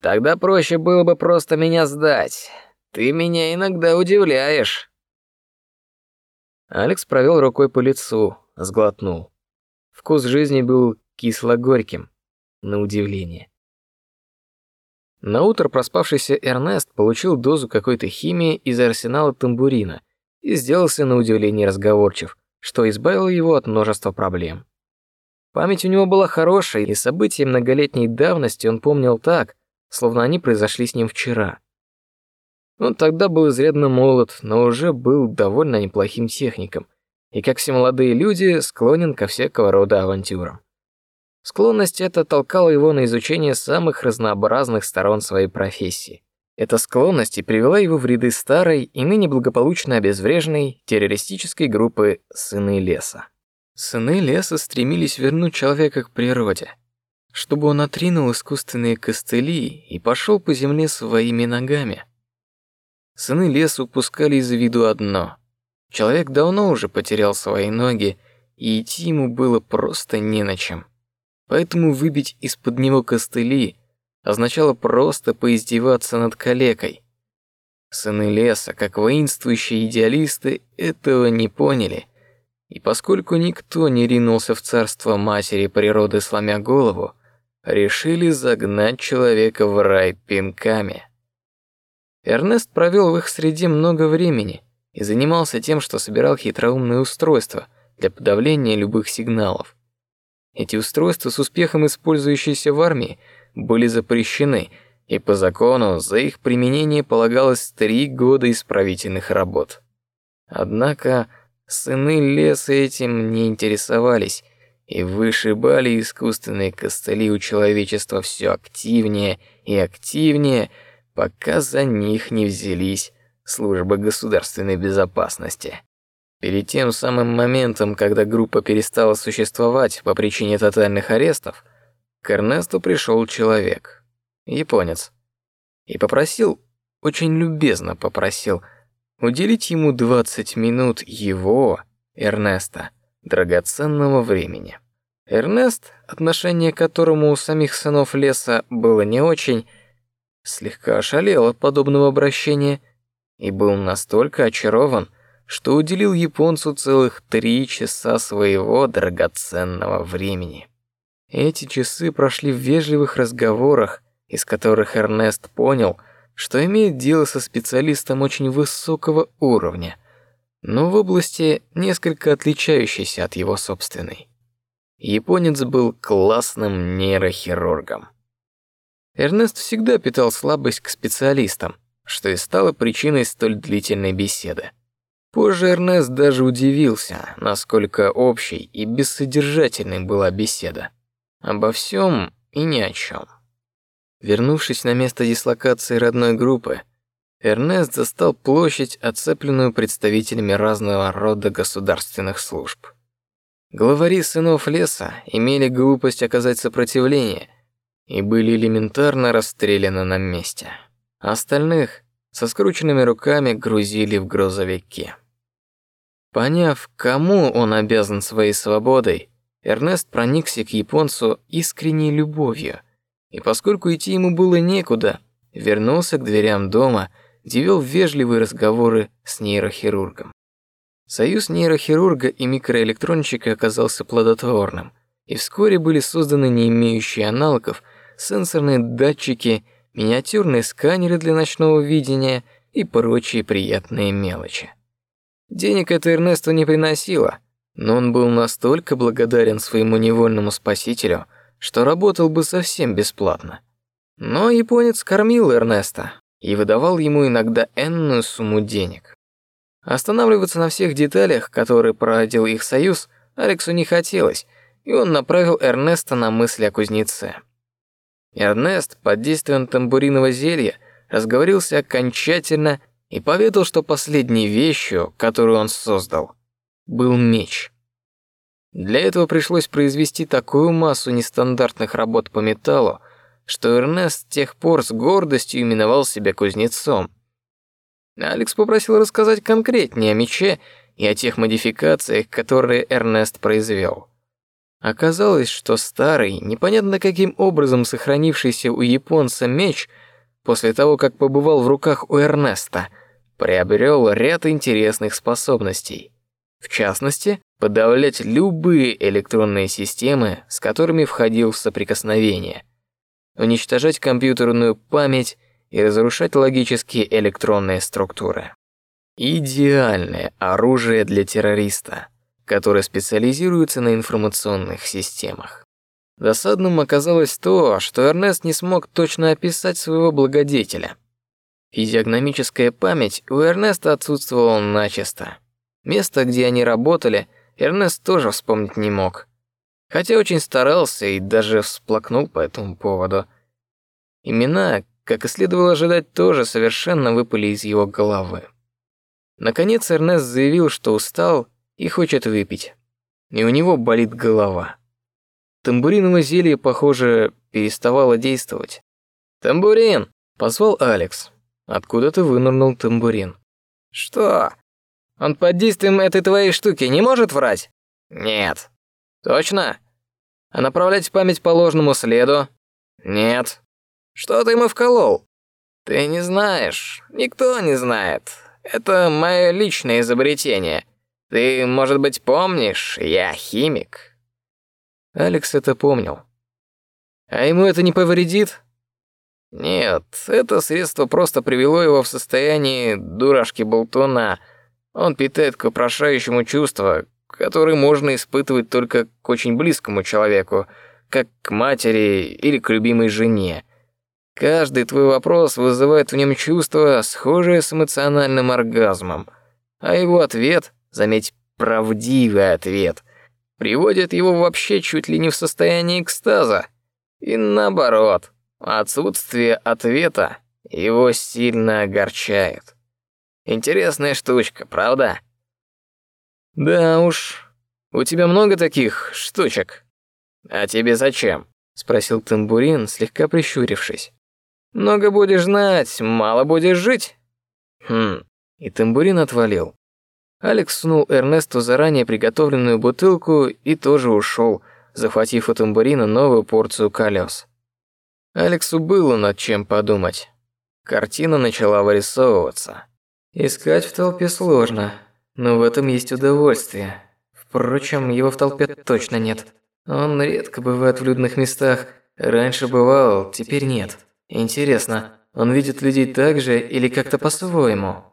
Тогда проще было бы просто меня сдать. Ты меня иногда удивляешь». Алекс провел рукой по лицу, сглотнул. Вкус жизни был кисло-горьким на удивление. На утро проспавшийся Эрнест получил дозу какой-то химии из арсенала тамбурина и сделался на удивление разговорчив, что избавило его от множества проблем. Память у него была хорошая, и события многолетней давности он помнил так, словно они произошли с ним вчера. Он тогда был изрядно молод, но уже был довольно неплохим техником, и, как все молодые люди, склонен ко всякого рода авантюрам. Склонность эта толкала его на изучение самых разнообразных сторон своей профессии. Эта склонность и привела его в ряды старой и ныне благополучно обезвреженной террористической группы «Сыны леса». Сыны леса стремились вернуть человека к природе, чтобы он отринул искусственные костыли и пошел по земле своими ногами. Сыны леса упускали из виду одно: человек давно уже потерял свои ноги, и идти ему было просто не на чем. Поэтому выбить из-под него костыли означало просто поиздеваться над калекой. Сыны леса, как воинствующие идеалисты, этого не поняли. И поскольку никто не ринулся в царство матери природы, сломя голову, решили загнать человека в рай пинками. Эрнест провел в их среде много времени и занимался тем, что собирал хитроумные устройства для подавления любых сигналов. Эти устройства с успехом использующиеся в армии были запрещены, и по закону за их применение полагалось три года исправительных работ. Однако сыны леса этим не интересовались и вышибали искусственные костыли у человечества все активнее и активнее, пока за них не взялись службы государственной безопасности. Перед тем самым моментом, когда группа перестала существовать по причине тотальных арестов, к Эрнесту пришел человек, японец, и попросил, очень любезно попросил, уделить ему 20 минут его, Эрнеста, драгоценного времени. Эрнест, отношение к которому у самих сынов леса было не очень, слегка ошалел от подобного обращения и был настолько очарован, что уделил японцу целых три часа своего драгоценного времени. Эти часы прошли в вежливых разговорах, из которых Эрнест понял, что имеет дело со специалистом очень высокого уровня, но в области несколько отличающейся от его собственной. Японец был классным нейрохирургом. Эрнест всегда питал слабость к специалистам, что и стало причиной столь длительной беседы. Позже Эрнест даже удивился, насколько общей и бессодержательной была беседа. Обо всем и ни о чем. Вернувшись на место дислокации родной группы, Эрнест застал площадь, оцепленную представителями разного рода государственных служб. Главари сынов леса имели глупость оказать сопротивление и были элементарно расстреляны на месте. Остальных со скрученными руками грузили в грузовики. Поняв, кому он обязан своей свободой, Эрнест проникся к японцу искренней любовью, и поскольку идти ему было некуда, вернулся к дверям дома, где вел вежливые разговоры с нейрохирургом. Союз нейрохирурга и микроэлектронщика оказался плодотворным, и вскоре были созданы не имеющие аналогов сенсорные датчики, миниатюрные сканеры для ночного видения и прочие приятные мелочи. Денег это Эрнесту не приносило, но он был настолько благодарен своему невольному спасителю, что работал бы совсем бесплатно. Но японец кормил Эрнеста и выдавал ему иногда энную сумму денег. Останавливаться на всех деталях, которые породил их союз, Алексу не хотелось, и он направил Эрнеста на мысли о кузнеце. Эрнест под действием тамбуриного зелья разговорился окончательно и поведал, что последней вещью, которую он создал, был меч. Для этого пришлось произвести такую массу нестандартных работ по металлу, что Эрнест с тех пор с гордостью именовал себя кузнецом. Алекс попросил рассказать конкретнее о мече и о тех модификациях, которые Эрнест произвел. Оказалось, что старый, непонятно каким образом сохранившийся у японца меч – после того, как побывал в руках у Эрнеста, приобрел ряд интересных способностей. В частности, подавлять любые электронные системы, с которыми входил в соприкосновение, уничтожать компьютерную память и разрушать логические электронные структуры. Идеальное оружие для террориста, который специализируется на информационных системах. Досадным оказалось то, что Эрнест не смог точно описать своего благодетеля. Физиогномическая память у Эрнеста отсутствовала начисто. Место, где они работали, Эрнест тоже вспомнить не мог. Хотя очень старался и даже всплакнул по этому поводу. Имена, как и следовало ожидать, тоже совершенно выпали из его головы. Наконец Эрнест заявил, что устал и хочет выпить. И у него болит голова. Тамбуриновое зелье, похоже, переставало действовать. «Тамбурин!» — позвал Алекс. Откуда-то вынырнул тамбурин. «Что? Он под действием этой твоей штуки не может врать?» «Нет». «Точно? А направлять память по ложному следу?» «Нет». «Что ты ему вколол?» «Ты не знаешь. Никто не знает. Это мое личное изобретение. Ты, может быть, помнишь, я химик. Алекс это помнил. А ему это не повредит? Нет, это средство просто привело его в состояние дурашки-болтуна. Он питает к вопрошающему чувства, которые можно испытывать только к очень близкому человеку, как к матери или к любимой жене. Каждый твой вопрос вызывает в нем чувство, схожее с эмоциональным оргазмом. А его ответ, заметь, правдивый ответ, приводит его вообще чуть ли не в состояние экстаза. И наоборот, отсутствие ответа его сильно огорчает. Интересная штучка, правда? Да уж. У тебя много таких штучек? А тебе зачем? спросил Тамбурин, слегка прищурившись. Много будешь знать, мало будешь жить. Хм. И Тамбурин отвалил. Алекс сунул Эрнесту заранее приготовленную бутылку и тоже ушел, захватив у Тамбурина новую порцию колес. Алексу было над чем подумать. Картина начала вырисовываться. Искать в толпе сложно, но в этом есть удовольствие. Впрочем, его в толпе точно нет. Он редко бывает в людных местах. Раньше бывал, теперь нет. Интересно, он видит людей так же или как-то по-своему?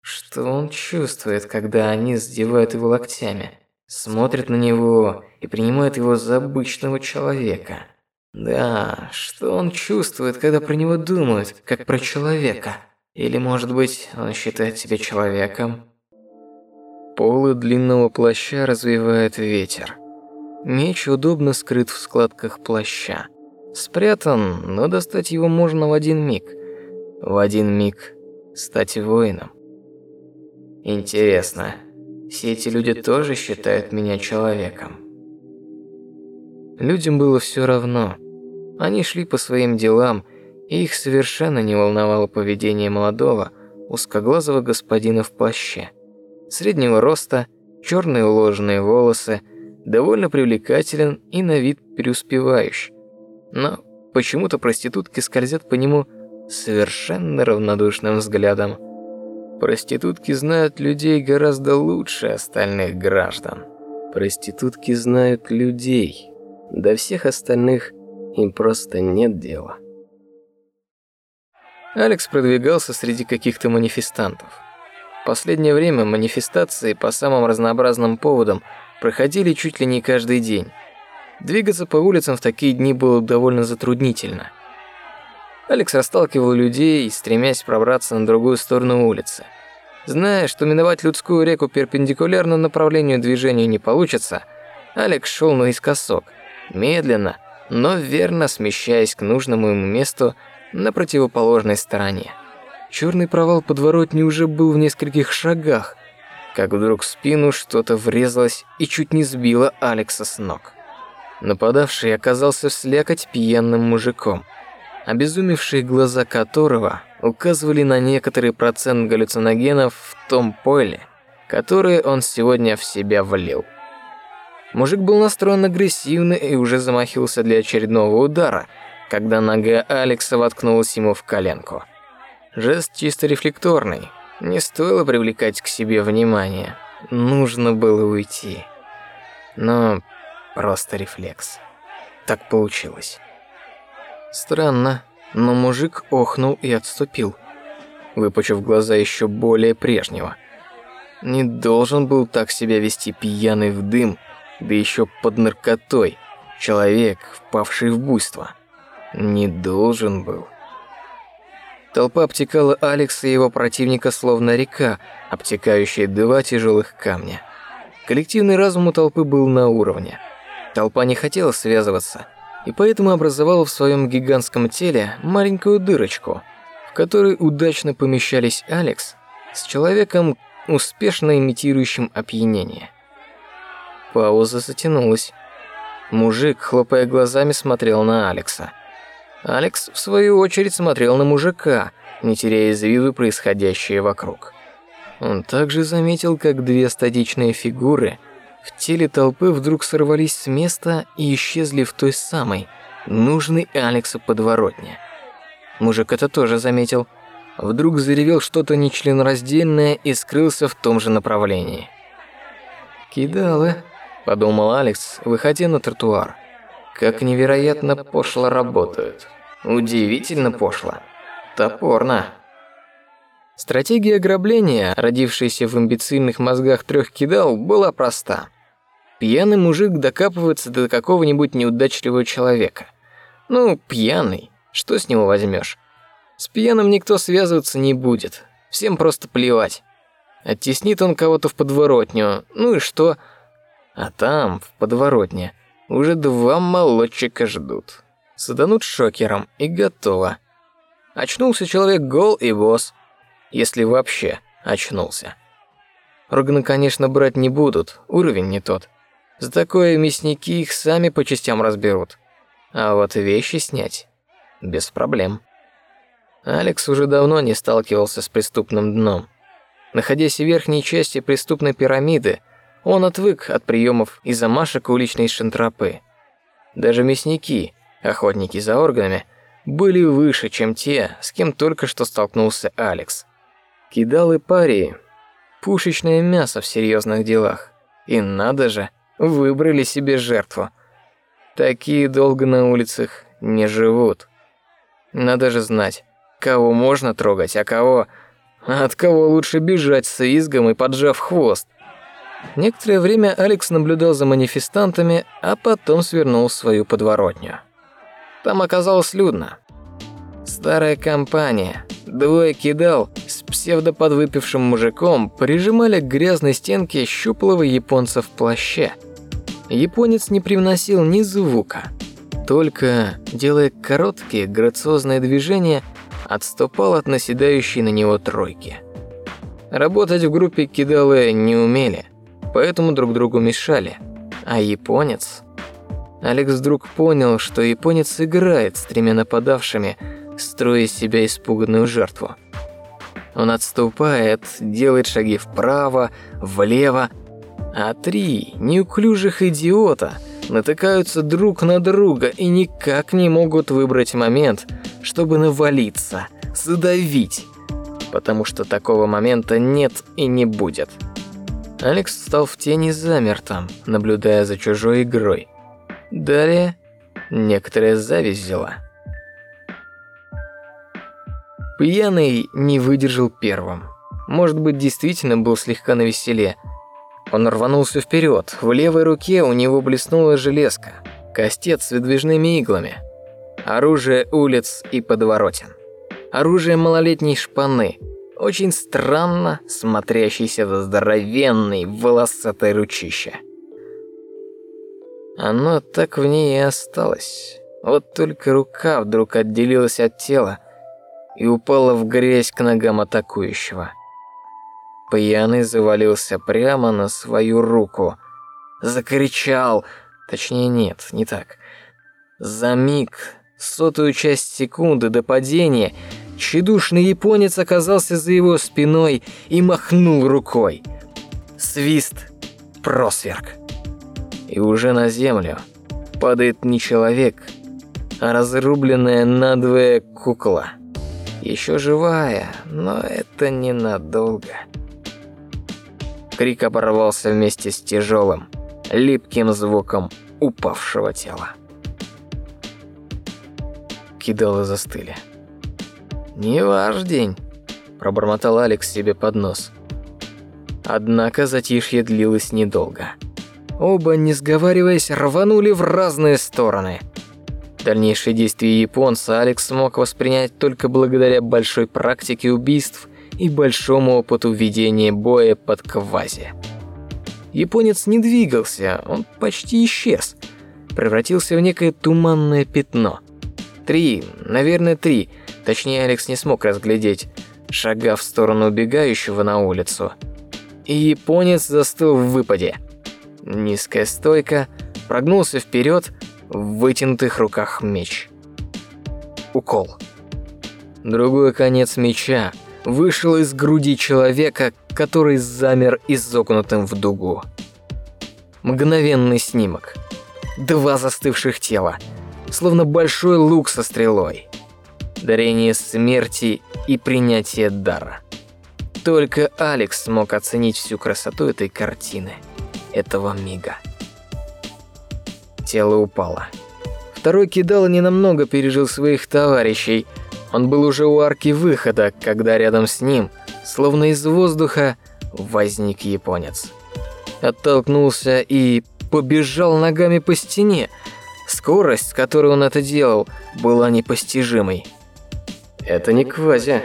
Что он чувствует, когда они сдевают его локтями, смотрят на него и принимают его за обычного человека? Да, что он чувствует, когда про него думают, как про человека? Или, может быть, он считает себя человеком? Полы длинного плаща развивает ветер. Меч удобно скрыт в складках плаща. Спрятан, но достать его можно в один миг. В один миг стать воином. Интересно, все эти люди тоже считают меня человеком? Людям было все равно. Они шли по своим делам, и их совершенно не волновало поведение молодого, узкоглазого господина в плаще. Среднего роста, черные уложенные волосы, довольно привлекателен и на вид преуспевающий. Но почему-то проститутки скользят по нему совершенно равнодушным взглядом. Проститутки знают людей гораздо лучше остальных граждан. Проститутки знают людей. До всех остальных им просто нет дела. Алекс продвигался среди каких-то манифестантов. Последнее время манифестации по самым разнообразным поводам проходили чуть ли не каждый день. Двигаться по улицам в такие дни было довольно затруднительно – Алекс расталкивал людей, стремясь пробраться на другую сторону улицы. Зная, что миновать людскую реку перпендикулярно направлению движения не получится, Алекс шел наискосок, медленно, но верно смещаясь к нужному ему месту на противоположной стороне. Черный провал подворотни уже был в нескольких шагах, как вдруг в спину что-то врезалось и чуть не сбило Алекса с ног. Нападавший оказался слякоть пьяным мужиком – обезумевшие глаза которого указывали на некоторый процент галлюциногенов в том поле, которое он сегодня в себя влил. Мужик был настроен агрессивно и уже замахивался для очередного удара, когда нога Алекса воткнулась ему в коленку. Жест чисто рефлекторный. Не стоило привлекать к себе внимание. Нужно было уйти. Но просто рефлекс. Так получилось. Странно, но мужик охнул и отступил, выпучив глаза еще более прежнего. Не должен был так себя вести пьяный в дым, да еще под наркотой, человек, впавший в буйство. Не должен был. Толпа обтекала Алекса и его противника словно река, обтекающая два тяжелых камня. Коллективный разум у толпы был на уровне. Толпа не хотела связываться – и поэтому образовал в своем гигантском теле маленькую дырочку, в которой удачно помещались Алекс с человеком, успешно имитирующим опьянение. Пауза затянулась. Мужик, хлопая глазами, смотрел на Алекса. Алекс, в свою очередь, смотрел на мужика, не теряя из виду происходящее вокруг. Он также заметил, как две статичные фигуры – в теле толпы вдруг сорвались с места и исчезли в той самой, нужной Алексу подворотне. Мужик это тоже заметил. Вдруг заревел что-то нечленораздельное и скрылся в том же направлении. «Кидалы», — подумал Алекс, выходя на тротуар. «Как невероятно пошло работают. Удивительно пошло. Топорно». Стратегия ограбления, родившаяся в имбецильных мозгах трех кидал, была проста. Пьяный мужик докапывается до какого-нибудь неудачливого человека. Ну, пьяный, что с него возьмешь? С пьяным никто связываться не будет, всем просто плевать. Оттеснит он кого-то в подворотню, ну и что? А там, в подворотне, уже два молодчика ждут. Саданут шокером и готово. Очнулся человек гол и босс. Если вообще очнулся. Органы, конечно, брать не будут, уровень не тот. За такое мясники их сами по частям разберут. А вот вещи снять без проблем. Алекс уже давно не сталкивался с преступным дном. Находясь в верхней части преступной пирамиды, он отвык от приемов и замашек уличной шантропы. Даже мясники, охотники за органами, были выше, чем те, с кем только что столкнулся Алекс. Кидал и пари, пушечное мясо в серьезных делах. И надо же, выбрали себе жертву. Такие долго на улицах не живут. Надо же знать, кого можно трогать, а кого... От кого лучше бежать с визгом и поджав хвост. Некоторое время Алекс наблюдал за манифестантами, а потом свернул свою подворотню. Там оказалось людно. Старая компания, двое кидал с псевдоподвыпившим мужиком прижимали к грязной стенке щуплого японца в плаще. Японец не привносил ни звука, только, делая короткие грациозные движения, отступал от наседающей на него тройки. Работать в группе кидалы не умели, поэтому друг другу мешали. А японец... Алекс вдруг понял, что японец играет с тремя нападавшими, строя себя испуганную жертву. Он отступает, делает шаги вправо, влево, а три неуклюжих идиота натыкаются друг на друга и никак не могут выбрать момент, чтобы навалиться, задавить, потому что такого момента нет и не будет. Алекс встал в тени замер там, наблюдая за чужой игрой. Далее некоторая зависть взяла. Пьяный не выдержал первым. Может быть, действительно был слегка навеселе. Он рванулся вперед. В левой руке у него блеснула железка. Кастет с выдвижными иглами. Оружие улиц и подворотен. Оружие малолетней шпаны – очень странно смотрящийся в здоровенный волосатое ручище. Оно так в ней и осталось. Вот только рука вдруг отделилась от тела и упала в грязь к ногам атакующего. Пьяный завалился прямо на свою руку. Закричал, точнее нет, не так. За миг, сотую часть секунды до падения – Тщедушный японец оказался за его спиной и махнул рукой. Свист, просверк. И уже на землю падает не человек, а разрубленная надвое кукла. Еще живая, но это ненадолго. Крик оборвался вместе с тяжелым, липким звуком упавшего тела. Кидалы застыли. «Не ваш день», – пробормотал Алекс себе под нос. Однако затишье длилось недолго. Оба, не сговариваясь, рванули в разные стороны. Дальнейшие действия японца Алекс смог воспринять только благодаря большой практике убийств и большому опыту ведения боя под квази. Японец не двигался, он почти исчез, превратился в некое туманное пятно. Три, наверное, три – Точнее, Алекс не смог разглядеть, шагав в сторону убегающего на улицу. И японец застыл в выпаде. Низкая стойка, прогнулся вперед, в вытянутых руках меч. Укол. Другой конец меча вышел из груди человека, который замер изогнутым в дугу. Мгновенный снимок. Два застывших тела, словно большой лук со стрелой дарение смерти и принятие дара. Только Алекс смог оценить всю красоту этой картины, этого мига. Тело упало. Второй кидал ненамного пережил своих товарищей. Он был уже у арки выхода, когда рядом с ним, словно из воздуха, возник японец. Оттолкнулся и побежал ногами по стене. Скорость, с которой он это делал, была непостижимой. Это не квази,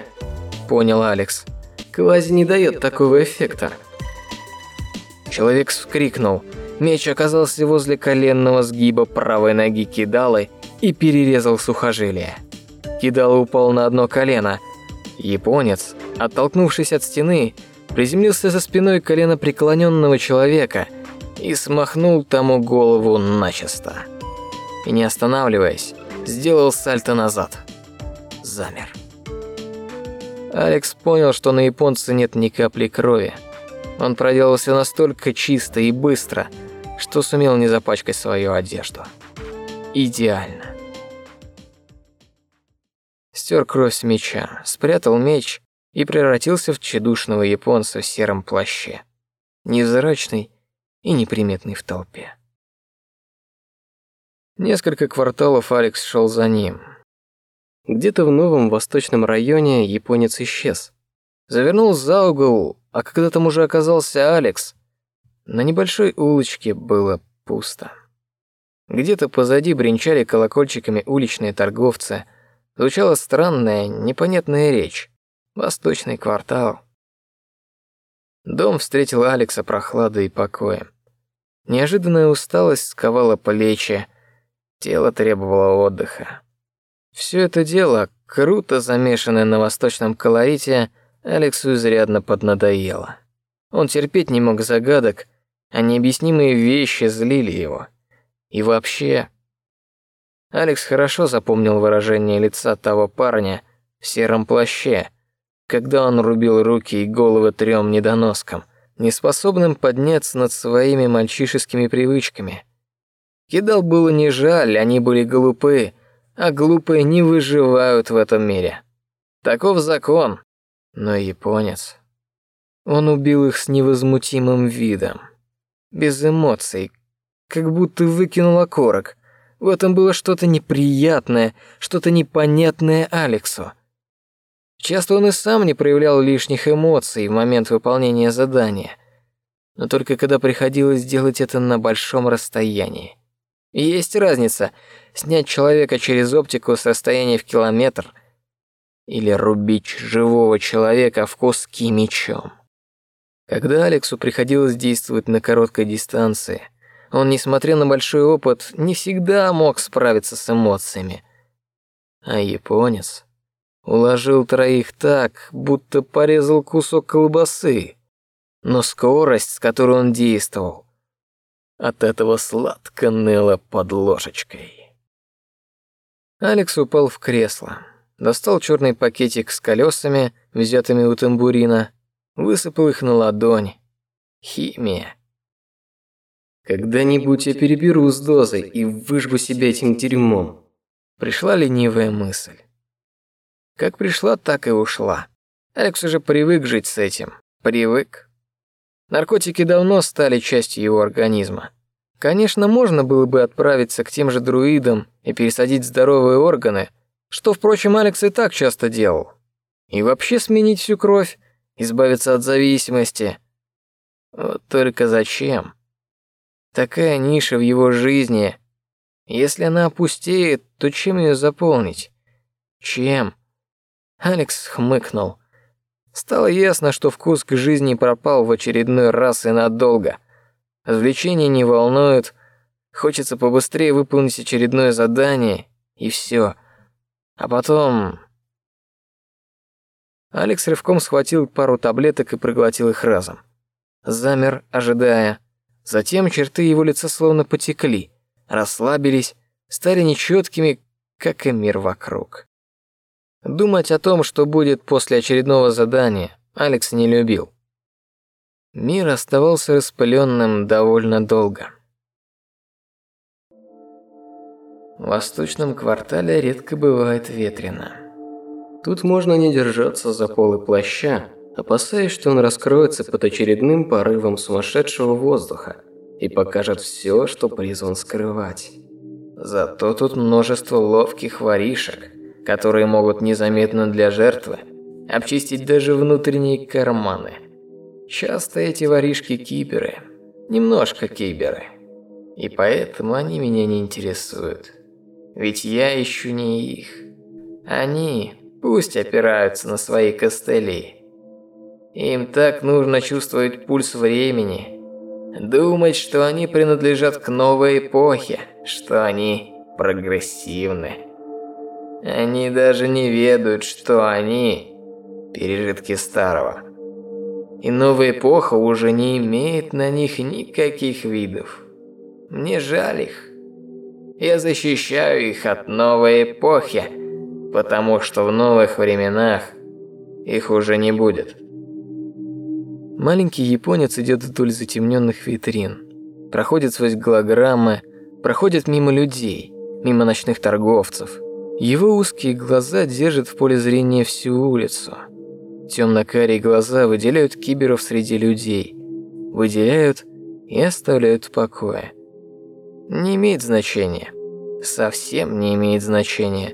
понял Алекс. Квази не дает такого эффекта. Человек вскрикнул Меч оказался возле коленного сгиба правой ноги Кидалы и перерезал сухожилие. Кидала упал на одно колено. Японец, оттолкнувшись от стены, приземлился за спиной колена преклоненного человека и смахнул тому голову начисто. И не останавливаясь, сделал сальто назад. Замер. Алекс понял, что на японце нет ни капли крови. Он проделал все настолько чисто и быстро, что сумел не запачкать свою одежду. Идеально. Стер кровь с меча, спрятал меч и превратился в тщедушного японца в сером плаще, невзрачный и неприметный в толпе. Несколько кварталов Алекс шел за ним. Где-то в новом восточном районе японец исчез. Завернул за угол, а когда там уже оказался Алекс, на небольшой улочке было пусто. Где-то позади бренчали колокольчиками уличные торговцы. Звучала странная, непонятная речь. Восточный квартал. Дом встретил Алекса прохладой и покоем. Неожиданная усталость сковала плечи, тело требовало отдыха. Все это дело, круто замешанное на восточном колорите, Алексу изрядно поднадоело. Он терпеть не мог загадок, а необъяснимые вещи злили его. И вообще... Алекс хорошо запомнил выражение лица того парня в сером плаще, когда он рубил руки и головы трем недоноскам, неспособным подняться над своими мальчишескими привычками. Кидал было не жаль, они были глупы, а глупые не выживают в этом мире. Таков закон. Но японец... Он убил их с невозмутимым видом без эмоций, как будто выкинул окорок. В этом было что-то неприятное, что-то непонятное Алексу. Часто он и сам не проявлял лишних эмоций в момент выполнения задания, но только когда приходилось делать это на большом расстоянии. Есть разница снять человека через оптику с расстояния в километр или рубить живого человека в куски мечом. Когда Алексу приходилось действовать на короткой дистанции, он, несмотря на большой опыт, не всегда мог справиться с эмоциями. А японец уложил троих так, будто порезал кусок колбасы. Но скорость, с которой он действовал, от этого сладко ныло под ложечкой. Алекс упал в кресло, достал черный пакетик с колесами, взятыми у тамбурина, Высыпал их на ладонь. Химия. Когда-нибудь я переберу с дозой и выжгу себя этим дерьмом. Пришла ленивая мысль. Как пришла, так и ушла. Алекс уже привык жить с этим. Привык. Наркотики давно стали частью его организма. Конечно, можно было бы отправиться к тем же друидам и пересадить здоровые органы, что, впрочем, Алекс и так часто делал. И вообще сменить всю кровь, избавиться от зависимости. Вот только зачем? Такая ниша в его жизни. Если она опустеет, то чем ее заполнить? Чем? Алекс хмыкнул. Стало ясно, что вкус к жизни пропал в очередной раз и надолго. Развлечения не волнуют. Хочется побыстрее выполнить очередное задание, и все. А потом Алекс рывком схватил пару таблеток и проглотил их разом. Замер, ожидая. Затем черты его лица словно потекли, расслабились, стали нечеткими, как и мир вокруг. Думать о том, что будет после очередного задания, Алекс не любил. Мир оставался распыленным довольно долго. В восточном квартале редко бывает ветрено. Тут можно не держаться за полы плаща, опасаясь, что он раскроется под очередным порывом сумасшедшего воздуха и покажет все, что призван скрывать. Зато тут множество ловких воришек, которые могут незаметно для жертвы обчистить даже внутренние карманы. Часто эти воришки киберы, немножко киберы. И поэтому они меня не интересуют. Ведь я ищу не их. Они Пусть опираются на свои костыли. Им так нужно чувствовать пульс времени, Думать, что они принадлежат к новой эпохе, что они прогрессивны. Они даже не ведают, что они пережитки старого. И новая эпоха уже не имеет на них никаких видов. Мне жаль их. Я защищаю их от новой эпохи, потому что в новых временах их уже не будет. Маленький японец идет вдоль затемненных витрин, проходит сквозь голограммы, проходит мимо людей, мимо ночных торговцев. Его узкие глаза держат в поле зрения всю улицу. Темно-карие глаза выделяют киберов среди людей, выделяют и оставляют в покое. Не имеет значения. Совсем не имеет значения.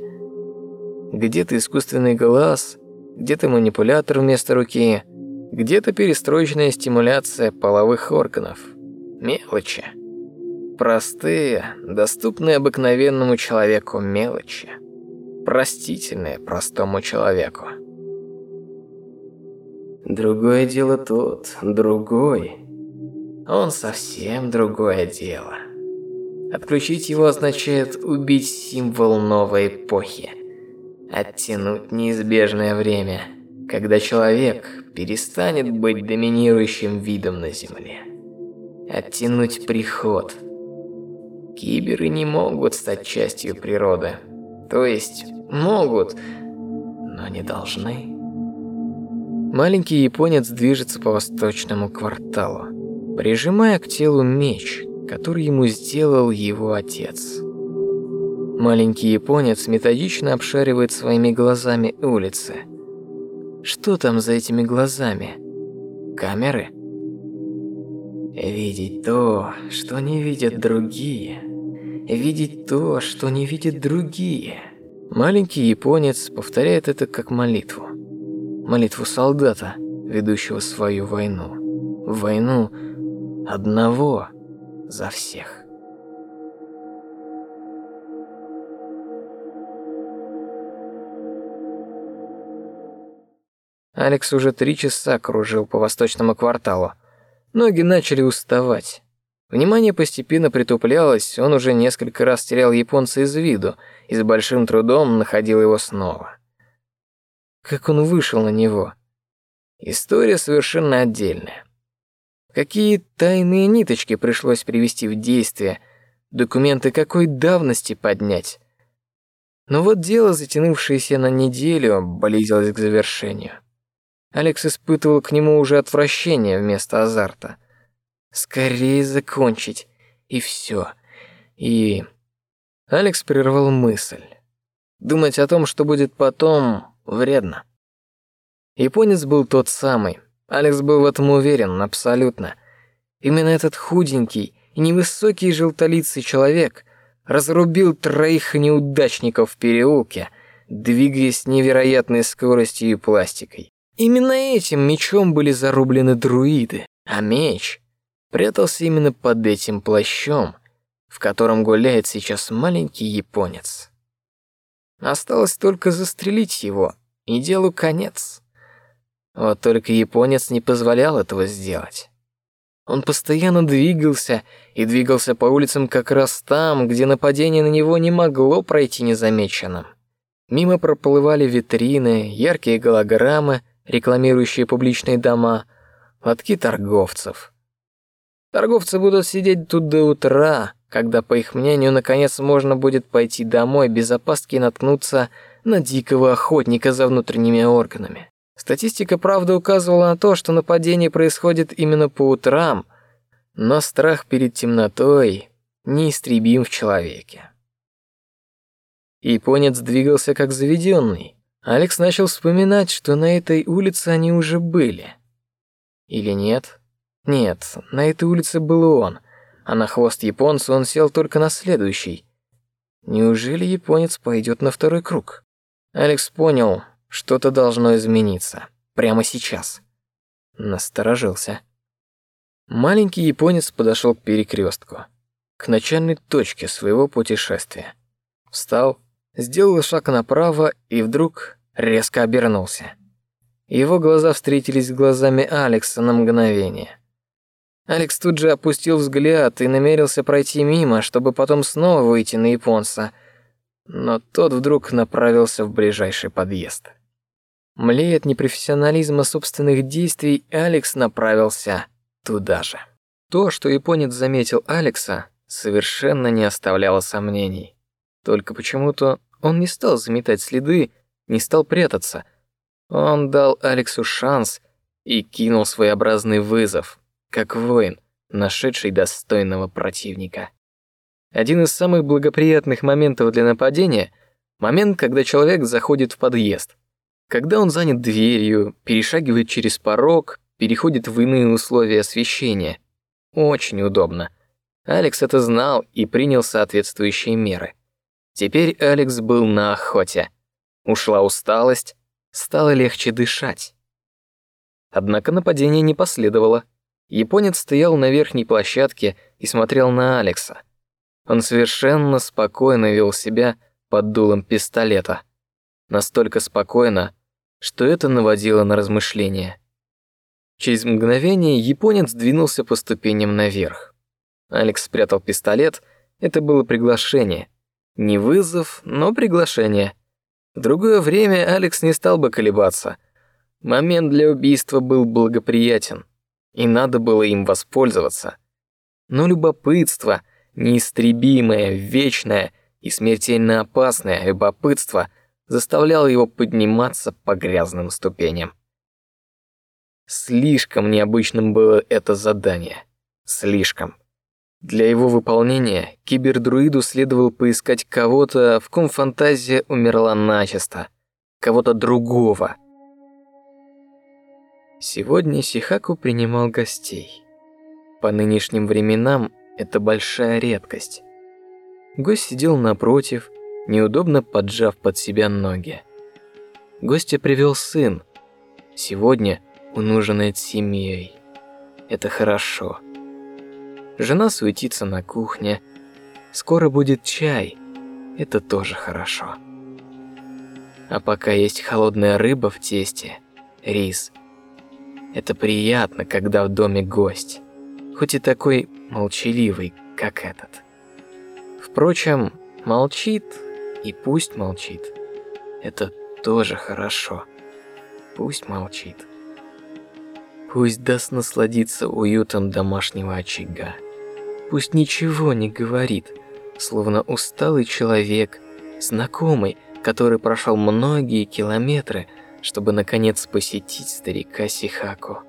Где-то искусственный глаз, где-то манипулятор вместо руки – где-то перестроечная стимуляция половых органов. Мелочи. Простые, доступные обыкновенному человеку мелочи. Простительные простому человеку. Другое дело тот, другой. Он совсем другое дело. Отключить его означает убить символ новой эпохи. Оттянуть неизбежное время, когда человек перестанет быть доминирующим видом на Земле. Оттянуть приход. Киберы не могут стать частью природы. То есть, могут, но не должны. Маленький японец движется по восточному кварталу, прижимая к телу меч, который ему сделал его отец. Маленький японец методично обшаривает своими глазами улицы – что там за этими глазами? Камеры? Видеть то, что не видят другие. Видеть то, что не видят другие. Маленький японец повторяет это как молитву. Молитву солдата, ведущего свою войну. Войну одного за всех. Алекс уже три часа кружил по восточному кварталу. Ноги начали уставать. Внимание постепенно притуплялось, он уже несколько раз терял японца из виду и с большим трудом находил его снова. Как он вышел на него? История совершенно отдельная. Какие тайные ниточки пришлось привести в действие, документы какой давности поднять. Но вот дело, затянувшееся на неделю, близилось к завершению. Алекс испытывал к нему уже отвращение вместо азарта. Скорее закончить и все. И Алекс прервал мысль. Думать о том, что будет потом, вредно. Японец был тот самый. Алекс был в этом уверен, абсолютно. Именно этот худенький и невысокий желтолицый человек разрубил троих неудачников в переулке, двигаясь невероятной скоростью и пластикой. Именно этим мечом были зарублены друиды, а меч прятался именно под этим плащом, в котором гуляет сейчас маленький японец. Осталось только застрелить его, и делу конец. Вот только японец не позволял этого сделать. Он постоянно двигался и двигался по улицам как раз там, где нападение на него не могло пройти незамеченным. Мимо проплывали витрины, яркие голограммы — рекламирующие публичные дома, лотки торговцев. Торговцы будут сидеть тут до утра, когда, по их мнению, наконец можно будет пойти домой без опаски и наткнуться на дикого охотника за внутренними органами. Статистика, правда, указывала на то, что нападение происходит именно по утрам, но страх перед темнотой неистребим в человеке. Японец двигался как заведенный. Алекс начал вспоминать, что на этой улице они уже были. Или нет? Нет, на этой улице был он, а на хвост японца он сел только на следующий. Неужели японец пойдет на второй круг? Алекс понял, что-то должно измениться. Прямо сейчас. Насторожился. Маленький японец подошел к перекрестку, к начальной точке своего путешествия. Встал, сделал шаг направо и вдруг резко обернулся. Его глаза встретились с глазами Алекса на мгновение. Алекс тут же опустил взгляд и намерился пройти мимо, чтобы потом снова выйти на японца. Но тот вдруг направился в ближайший подъезд. Млея от непрофессионализма собственных действий, Алекс направился туда же. То, что японец заметил Алекса, совершенно не оставляло сомнений. Только почему-то он не стал заметать следы, не стал прятаться. Он дал Алексу шанс и кинул своеобразный вызов, как воин, нашедший достойного противника. Один из самых благоприятных моментов для нападения – момент, когда человек заходит в подъезд. Когда он занят дверью, перешагивает через порог, переходит в иные условия освещения. Очень удобно. Алекс это знал и принял соответствующие меры. Теперь Алекс был на охоте. Ушла усталость, стало легче дышать. Однако нападение не последовало. Японец стоял на верхней площадке и смотрел на Алекса. Он совершенно спокойно вел себя под дулом пистолета. Настолько спокойно, что это наводило на размышления. Через мгновение японец двинулся по ступеням наверх. Алекс спрятал пистолет. Это было приглашение. Не вызов, но приглашение. В другое время Алекс не стал бы колебаться. Момент для убийства был благоприятен и надо было им воспользоваться. Но любопытство, неистребимое, вечное и смертельно опасное любопытство, заставляло его подниматься по грязным ступеням. Слишком необычным было это задание. Слишком. Для его выполнения кибердруиду следовало поискать кого-то, в ком фантазия умерла начисто, кого-то другого, Сегодня Сихаку принимал гостей. По нынешним временам это большая редкость. Гость сидел напротив, неудобно поджав под себя ноги. Гостя привел сын. Сегодня он ужинает с семьей. Это хорошо. Жена суетится на кухне. Скоро будет чай. Это тоже хорошо. А пока есть холодная рыба в тесте, рис – это приятно, когда в доме гость, хоть и такой молчаливый, как этот. Впрочем, молчит и пусть молчит. Это тоже хорошо. Пусть молчит. Пусть даст насладиться уютом домашнего очага. Пусть ничего не говорит, словно усталый человек, знакомый, который прошел многие километры, чтобы наконец посетить старика Сихаку.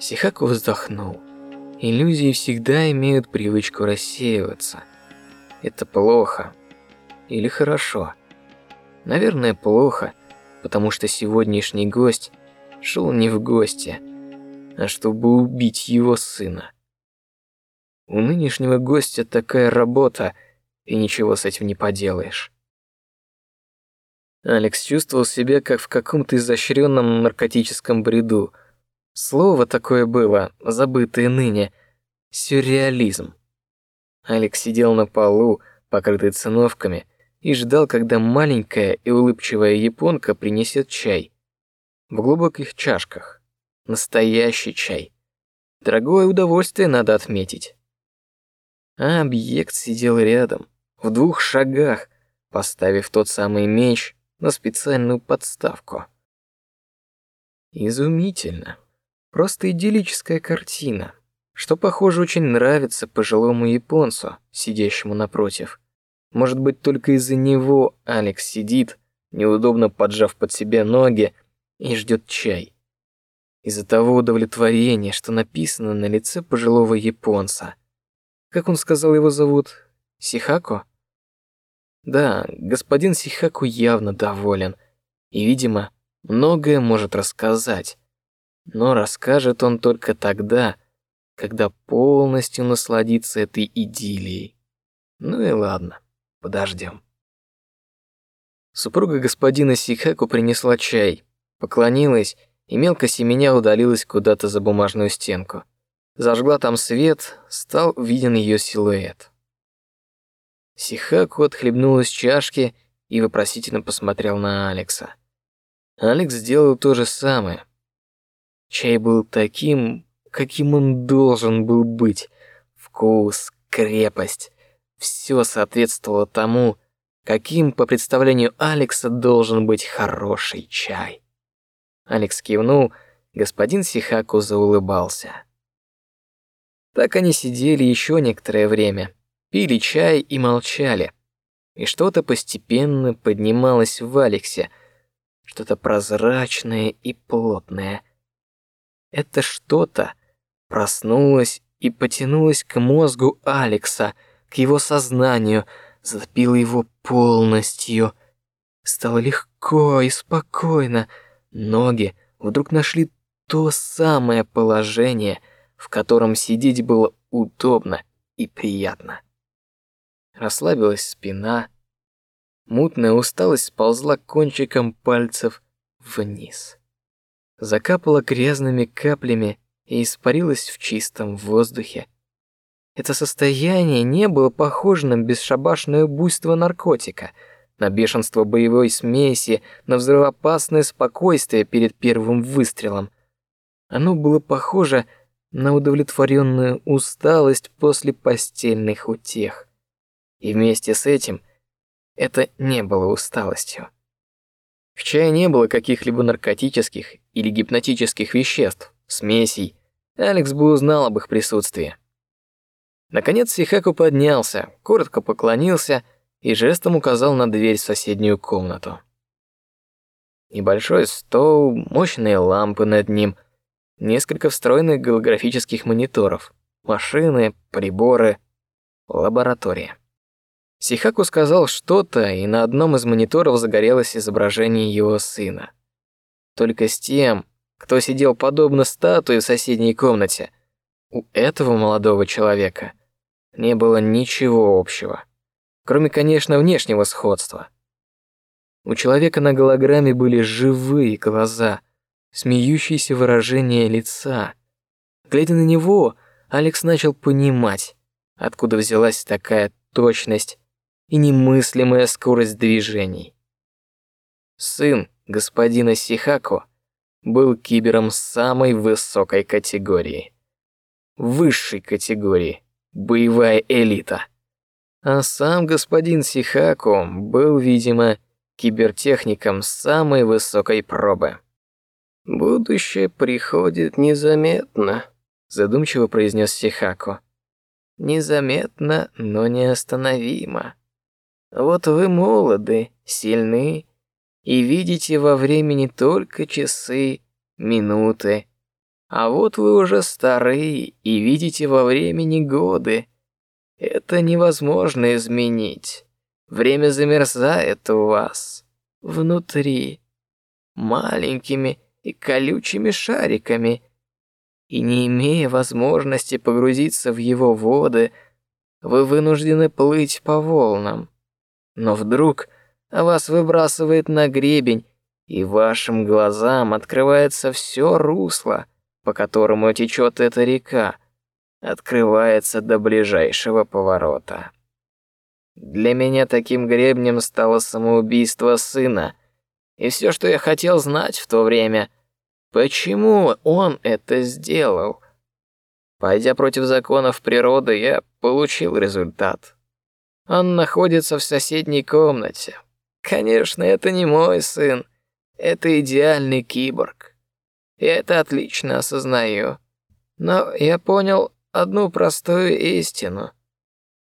Сихаку вздохнул. Иллюзии всегда имеют привычку рассеиваться. Это плохо или хорошо? Наверное, плохо, потому что сегодняшний гость шел не в гости, а чтобы убить его сына. У нынешнего гостя такая работа, и ничего с этим не поделаешь. Алекс чувствовал себя как в каком-то изощренном наркотическом бреду. Слово такое было, забытое ныне. Сюрреализм. Алекс сидел на полу, покрытый циновками, и ждал, когда маленькая и улыбчивая японка принесет чай. В глубоких чашках. Настоящий чай. Дорогое удовольствие надо отметить. А объект сидел рядом, в двух шагах, поставив тот самый меч, на специальную подставку. Изумительно. Просто идиллическая картина, что, похоже, очень нравится пожилому японцу, сидящему напротив. Может быть, только из-за него Алекс сидит, неудобно поджав под себя ноги, и ждет чай. Из-за того удовлетворения, что написано на лице пожилого японца. Как он сказал, его зовут? Сихако? Да, господин Сихаку явно доволен и, видимо, многое может рассказать. Но расскажет он только тогда, когда полностью насладится этой идиллией. Ну и ладно, подождем. Супруга господина Сихаку принесла чай, поклонилась и мелко семеня удалилась куда-то за бумажную стенку. Зажгла там свет, стал виден ее силуэт. Сихаку отхлебнул из чашки и вопросительно посмотрел на Алекса. Алекс сделал то же самое. Чай был таким каким он должен был быть. Вкус, крепость, все соответствовало тому, каким по представлению Алекса должен быть хороший чай. Алекс кивнул, господин Сихаку заулыбался. Так они сидели еще некоторое время, пили чай и молчали. И что-то постепенно поднималось в Алексе, что-то прозрачное и плотное. Это что-то проснулось и потянулось к мозгу Алекса, к его сознанию, затопило его полностью. Стало легко и спокойно. Ноги вдруг нашли то самое положение, в котором сидеть было удобно и приятно. Расслабилась спина, мутная усталость сползла кончиком пальцев вниз, закапала грязными каплями и испарилась в чистом воздухе. Это состояние не было похоже на бесшабашное буйство наркотика, на бешенство боевой смеси, на взрывоопасное спокойствие перед первым выстрелом. Оно было похоже на удовлетворенную усталость после постельных утех. И вместе с этим это не было усталостью. В чае не было каких-либо наркотических или гипнотических веществ, смесей. Алекс бы узнал об их присутствии. Наконец Сихаку поднялся, коротко поклонился и жестом указал на дверь в соседнюю комнату. Небольшой стол, мощные лампы над ним — несколько встроенных голографических мониторов, машины, приборы, лаборатория. Сихаку сказал что-то, и на одном из мониторов загорелось изображение его сына. Только с тем, кто сидел подобно статуе в соседней комнате, у этого молодого человека не было ничего общего, кроме, конечно, внешнего сходства. У человека на голограмме были живые глаза, смеющееся выражение лица. Глядя на него, Алекс начал понимать, откуда взялась такая точность и немыслимая скорость движений. Сын господина Сихако был кибером самой высокой категории. Высшей категории, боевая элита. А сам господин Сихако был, видимо, кибертехником самой высокой пробы. Будущее приходит незаметно, задумчиво произнес Сихако. Незаметно, но неостановимо. Вот вы молоды, сильны и видите во времени только часы, минуты. А вот вы уже стары и видите во времени годы. Это невозможно изменить. Время замерзает у вас внутри маленькими и колючими шариками, и не имея возможности погрузиться в его воды, вы вынуждены плыть по волнам. Но вдруг вас выбрасывает на гребень, и вашим глазам открывается все русло, по которому течет эта река, открывается до ближайшего поворота. Для меня таким гребнем стало самоубийство сына, и все, что я хотел знать в то время, Почему он это сделал? Пойдя против законов природы, я получил результат. Он находится в соседней комнате. Конечно, это не мой сын. Это идеальный киборг. Я это отлично осознаю. Но я понял одну простую истину.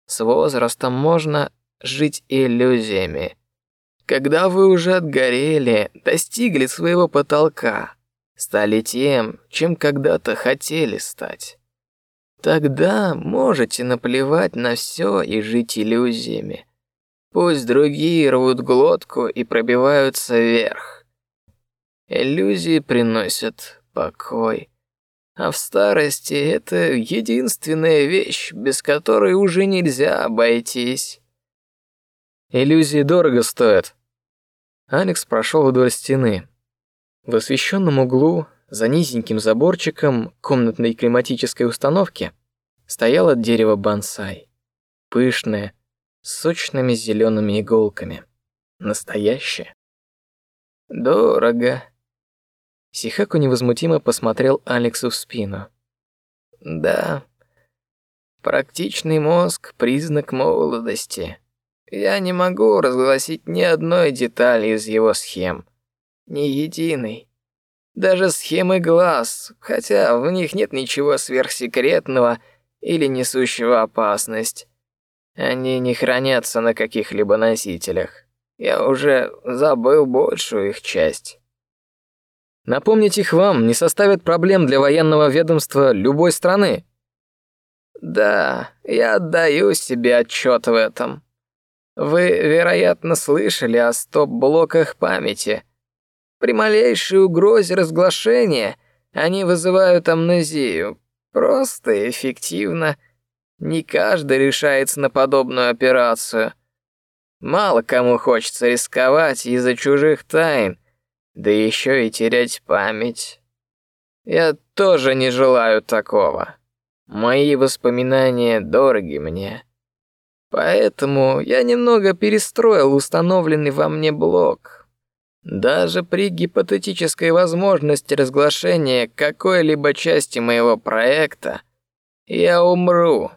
С возрастом можно жить иллюзиями. Когда вы уже отгорели, достигли своего потолка, стали тем, чем когда-то хотели стать. Тогда можете наплевать на все и жить иллюзиями. Пусть другие рвут глотку и пробиваются вверх. Иллюзии приносят покой. А в старости это единственная вещь, без которой уже нельзя обойтись. Иллюзии дорого стоят. Алекс прошел вдоль стены, в освещенном углу, за низеньким заборчиком комнатной климатической установки, стояло дерево бонсай. Пышное, с сочными зелеными иголками. Настоящее. Дорого. Сихаку невозмутимо посмотрел Алексу в спину. Да. Практичный мозг признак молодости. Я не могу разгласить ни одной детали из его схем, ни единой. Даже схемы глаз, хотя в них нет ничего сверхсекретного или несущего опасность. Они не хранятся на каких-либо носителях. Я уже забыл большую их часть. Напомнить их вам не составит проблем для военного ведомства любой страны. Да, я отдаю себе отчет в этом. Вы, вероятно, слышали о стоп-блоках памяти. При малейшей угрозе разглашения они вызывают амнезию. Просто и эффективно. Не каждый решается на подобную операцию. Мало кому хочется рисковать из-за чужих тайн, да еще и терять память. Я тоже не желаю такого. Мои воспоминания дороги мне. Поэтому я немного перестроил установленный во мне блок. Даже при гипотетической возможности разглашения какой-либо части моего проекта я умру.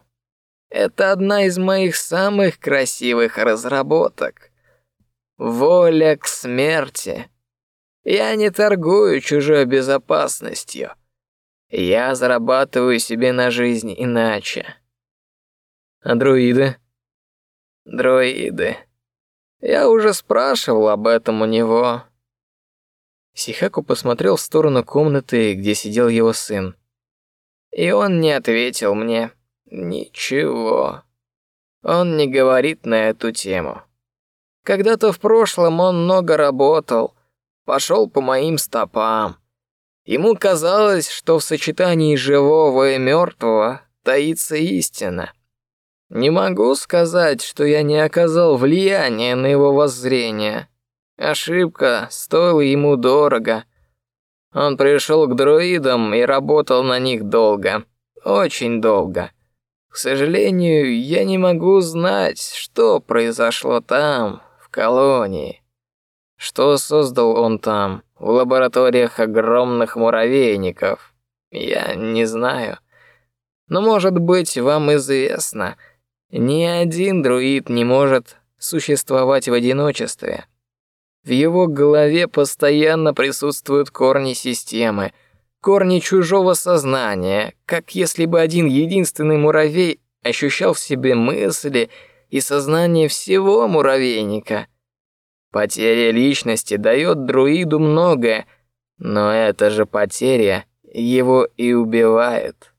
Это одна из моих самых красивых разработок. Воля к смерти. Я не торгую чужой безопасностью. Я зарабатываю себе на жизнь иначе. А дроиды? Дроиды. Я уже спрашивал об этом у него. Сихаку посмотрел в сторону комнаты, где сидел его сын. И он не ответил мне ничего. Он не говорит на эту тему. Когда-то в прошлом он много работал, пошел по моим стопам. Ему казалось, что в сочетании живого и мертвого таится истина. Не могу сказать, что я не оказал влияния на его воззрение. Ошибка стоила ему дорого. Он пришел к дроидам и работал на них долго, очень долго. К сожалению, я не могу знать, что произошло там, в колонии. Что создал он там, в лабораториях огромных муравейников? Я не знаю. Но, может быть, вам известно, ни один друид не может существовать в одиночестве. В его голове постоянно присутствуют корни системы, корни чужого сознания, как если бы один единственный муравей ощущал в себе мысли и сознание всего муравейника – Потеря личности дает друиду многое, но эта же потеря его и убивает.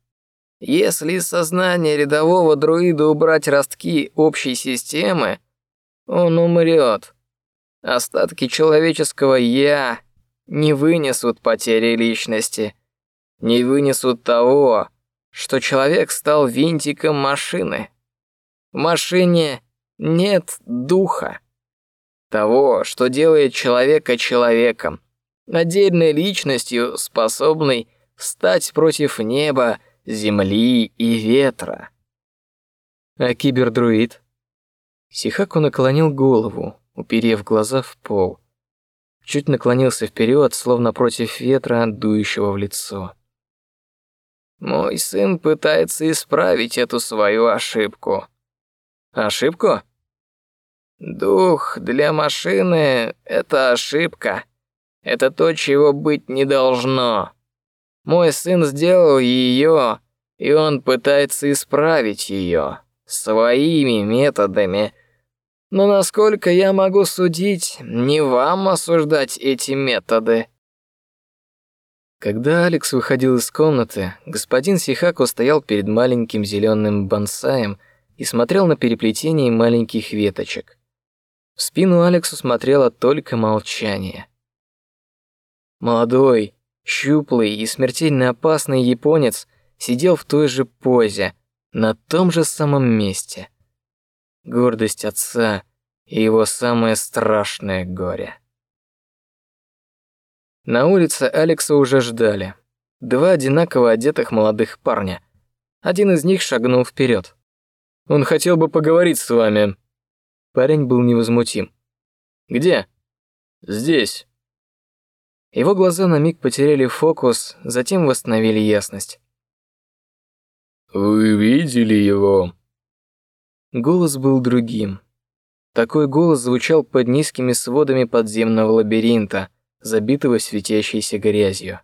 Если из сознания рядового друида убрать ростки общей системы, он умрет. Остатки человеческого «я» не вынесут потери личности, не вынесут того, что человек стал винтиком машины. В машине нет духа того, что делает человека человеком, отдельной личностью, способной встать против неба, земли и ветра. А кибердруид? Сихаку наклонил голову, уперев глаза в пол. Чуть наклонился вперед, словно против ветра, дующего в лицо. Мой сын пытается исправить эту свою ошибку. Ошибку? Дух для машины — это ошибка. Это то, чего быть не должно. Мой сын сделал ее, и он пытается исправить ее своими методами. Но насколько я могу судить, не вам осуждать эти методы. Когда Алекс выходил из комнаты, господин Сихако стоял перед маленьким зеленым бонсаем и смотрел на переплетение маленьких веточек. В спину Алексу смотрело только молчание. Молодой, щуплый и смертельно опасный японец сидел в той же позе, на том же самом месте. Гордость отца и его самое страшное горе. На улице Алекса уже ждали. Два одинаково одетых молодых парня. Один из них шагнул вперед. Он хотел бы поговорить с вами, Парень был невозмутим. «Где?» «Здесь». Его глаза на миг потеряли фокус, затем восстановили ясность. Вы видели его? Голос был другим. Такой голос звучал под низкими сводами подземного лабиринта, забитого светящейся грязью.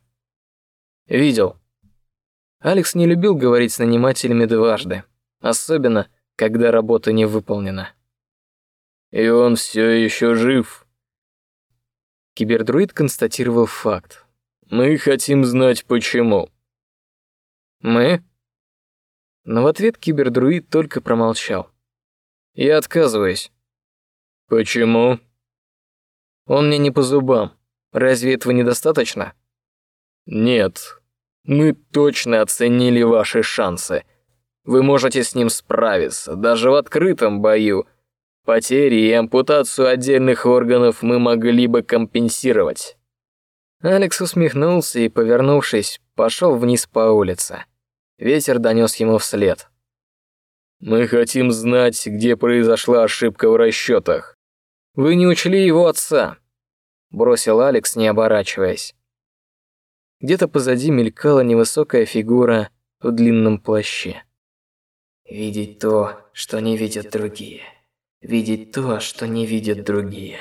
Видел. Алекс не любил говорить с нанимателями дважды, особенно когда работа не выполнена. И он все еще жив. Кибердруид констатировал факт. Мы хотим знать почему. Мы? Но в ответ кибердруид только промолчал. Я отказываюсь. Почему? Он мне не по зубам. Разве этого недостаточно? Нет. Мы точно оценили ваши шансы. Вы можете с ним справиться, даже в открытом бою. Потери и ампутацию отдельных органов мы могли бы компенсировать. Алекс усмехнулся и, повернувшись, пошел вниз по улице. Ветер донес ему вслед. Мы хотим знать, где произошла ошибка в расчетах. Вы не учли его отца, бросил Алекс, не оборачиваясь. Где-то позади мелькала невысокая фигура в длинном плаще. Видеть то, что не видят другие. Видеть то, что не видят другие.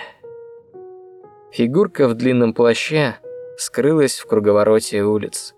Фигурка в длинном плаще скрылась в круговороте улиц.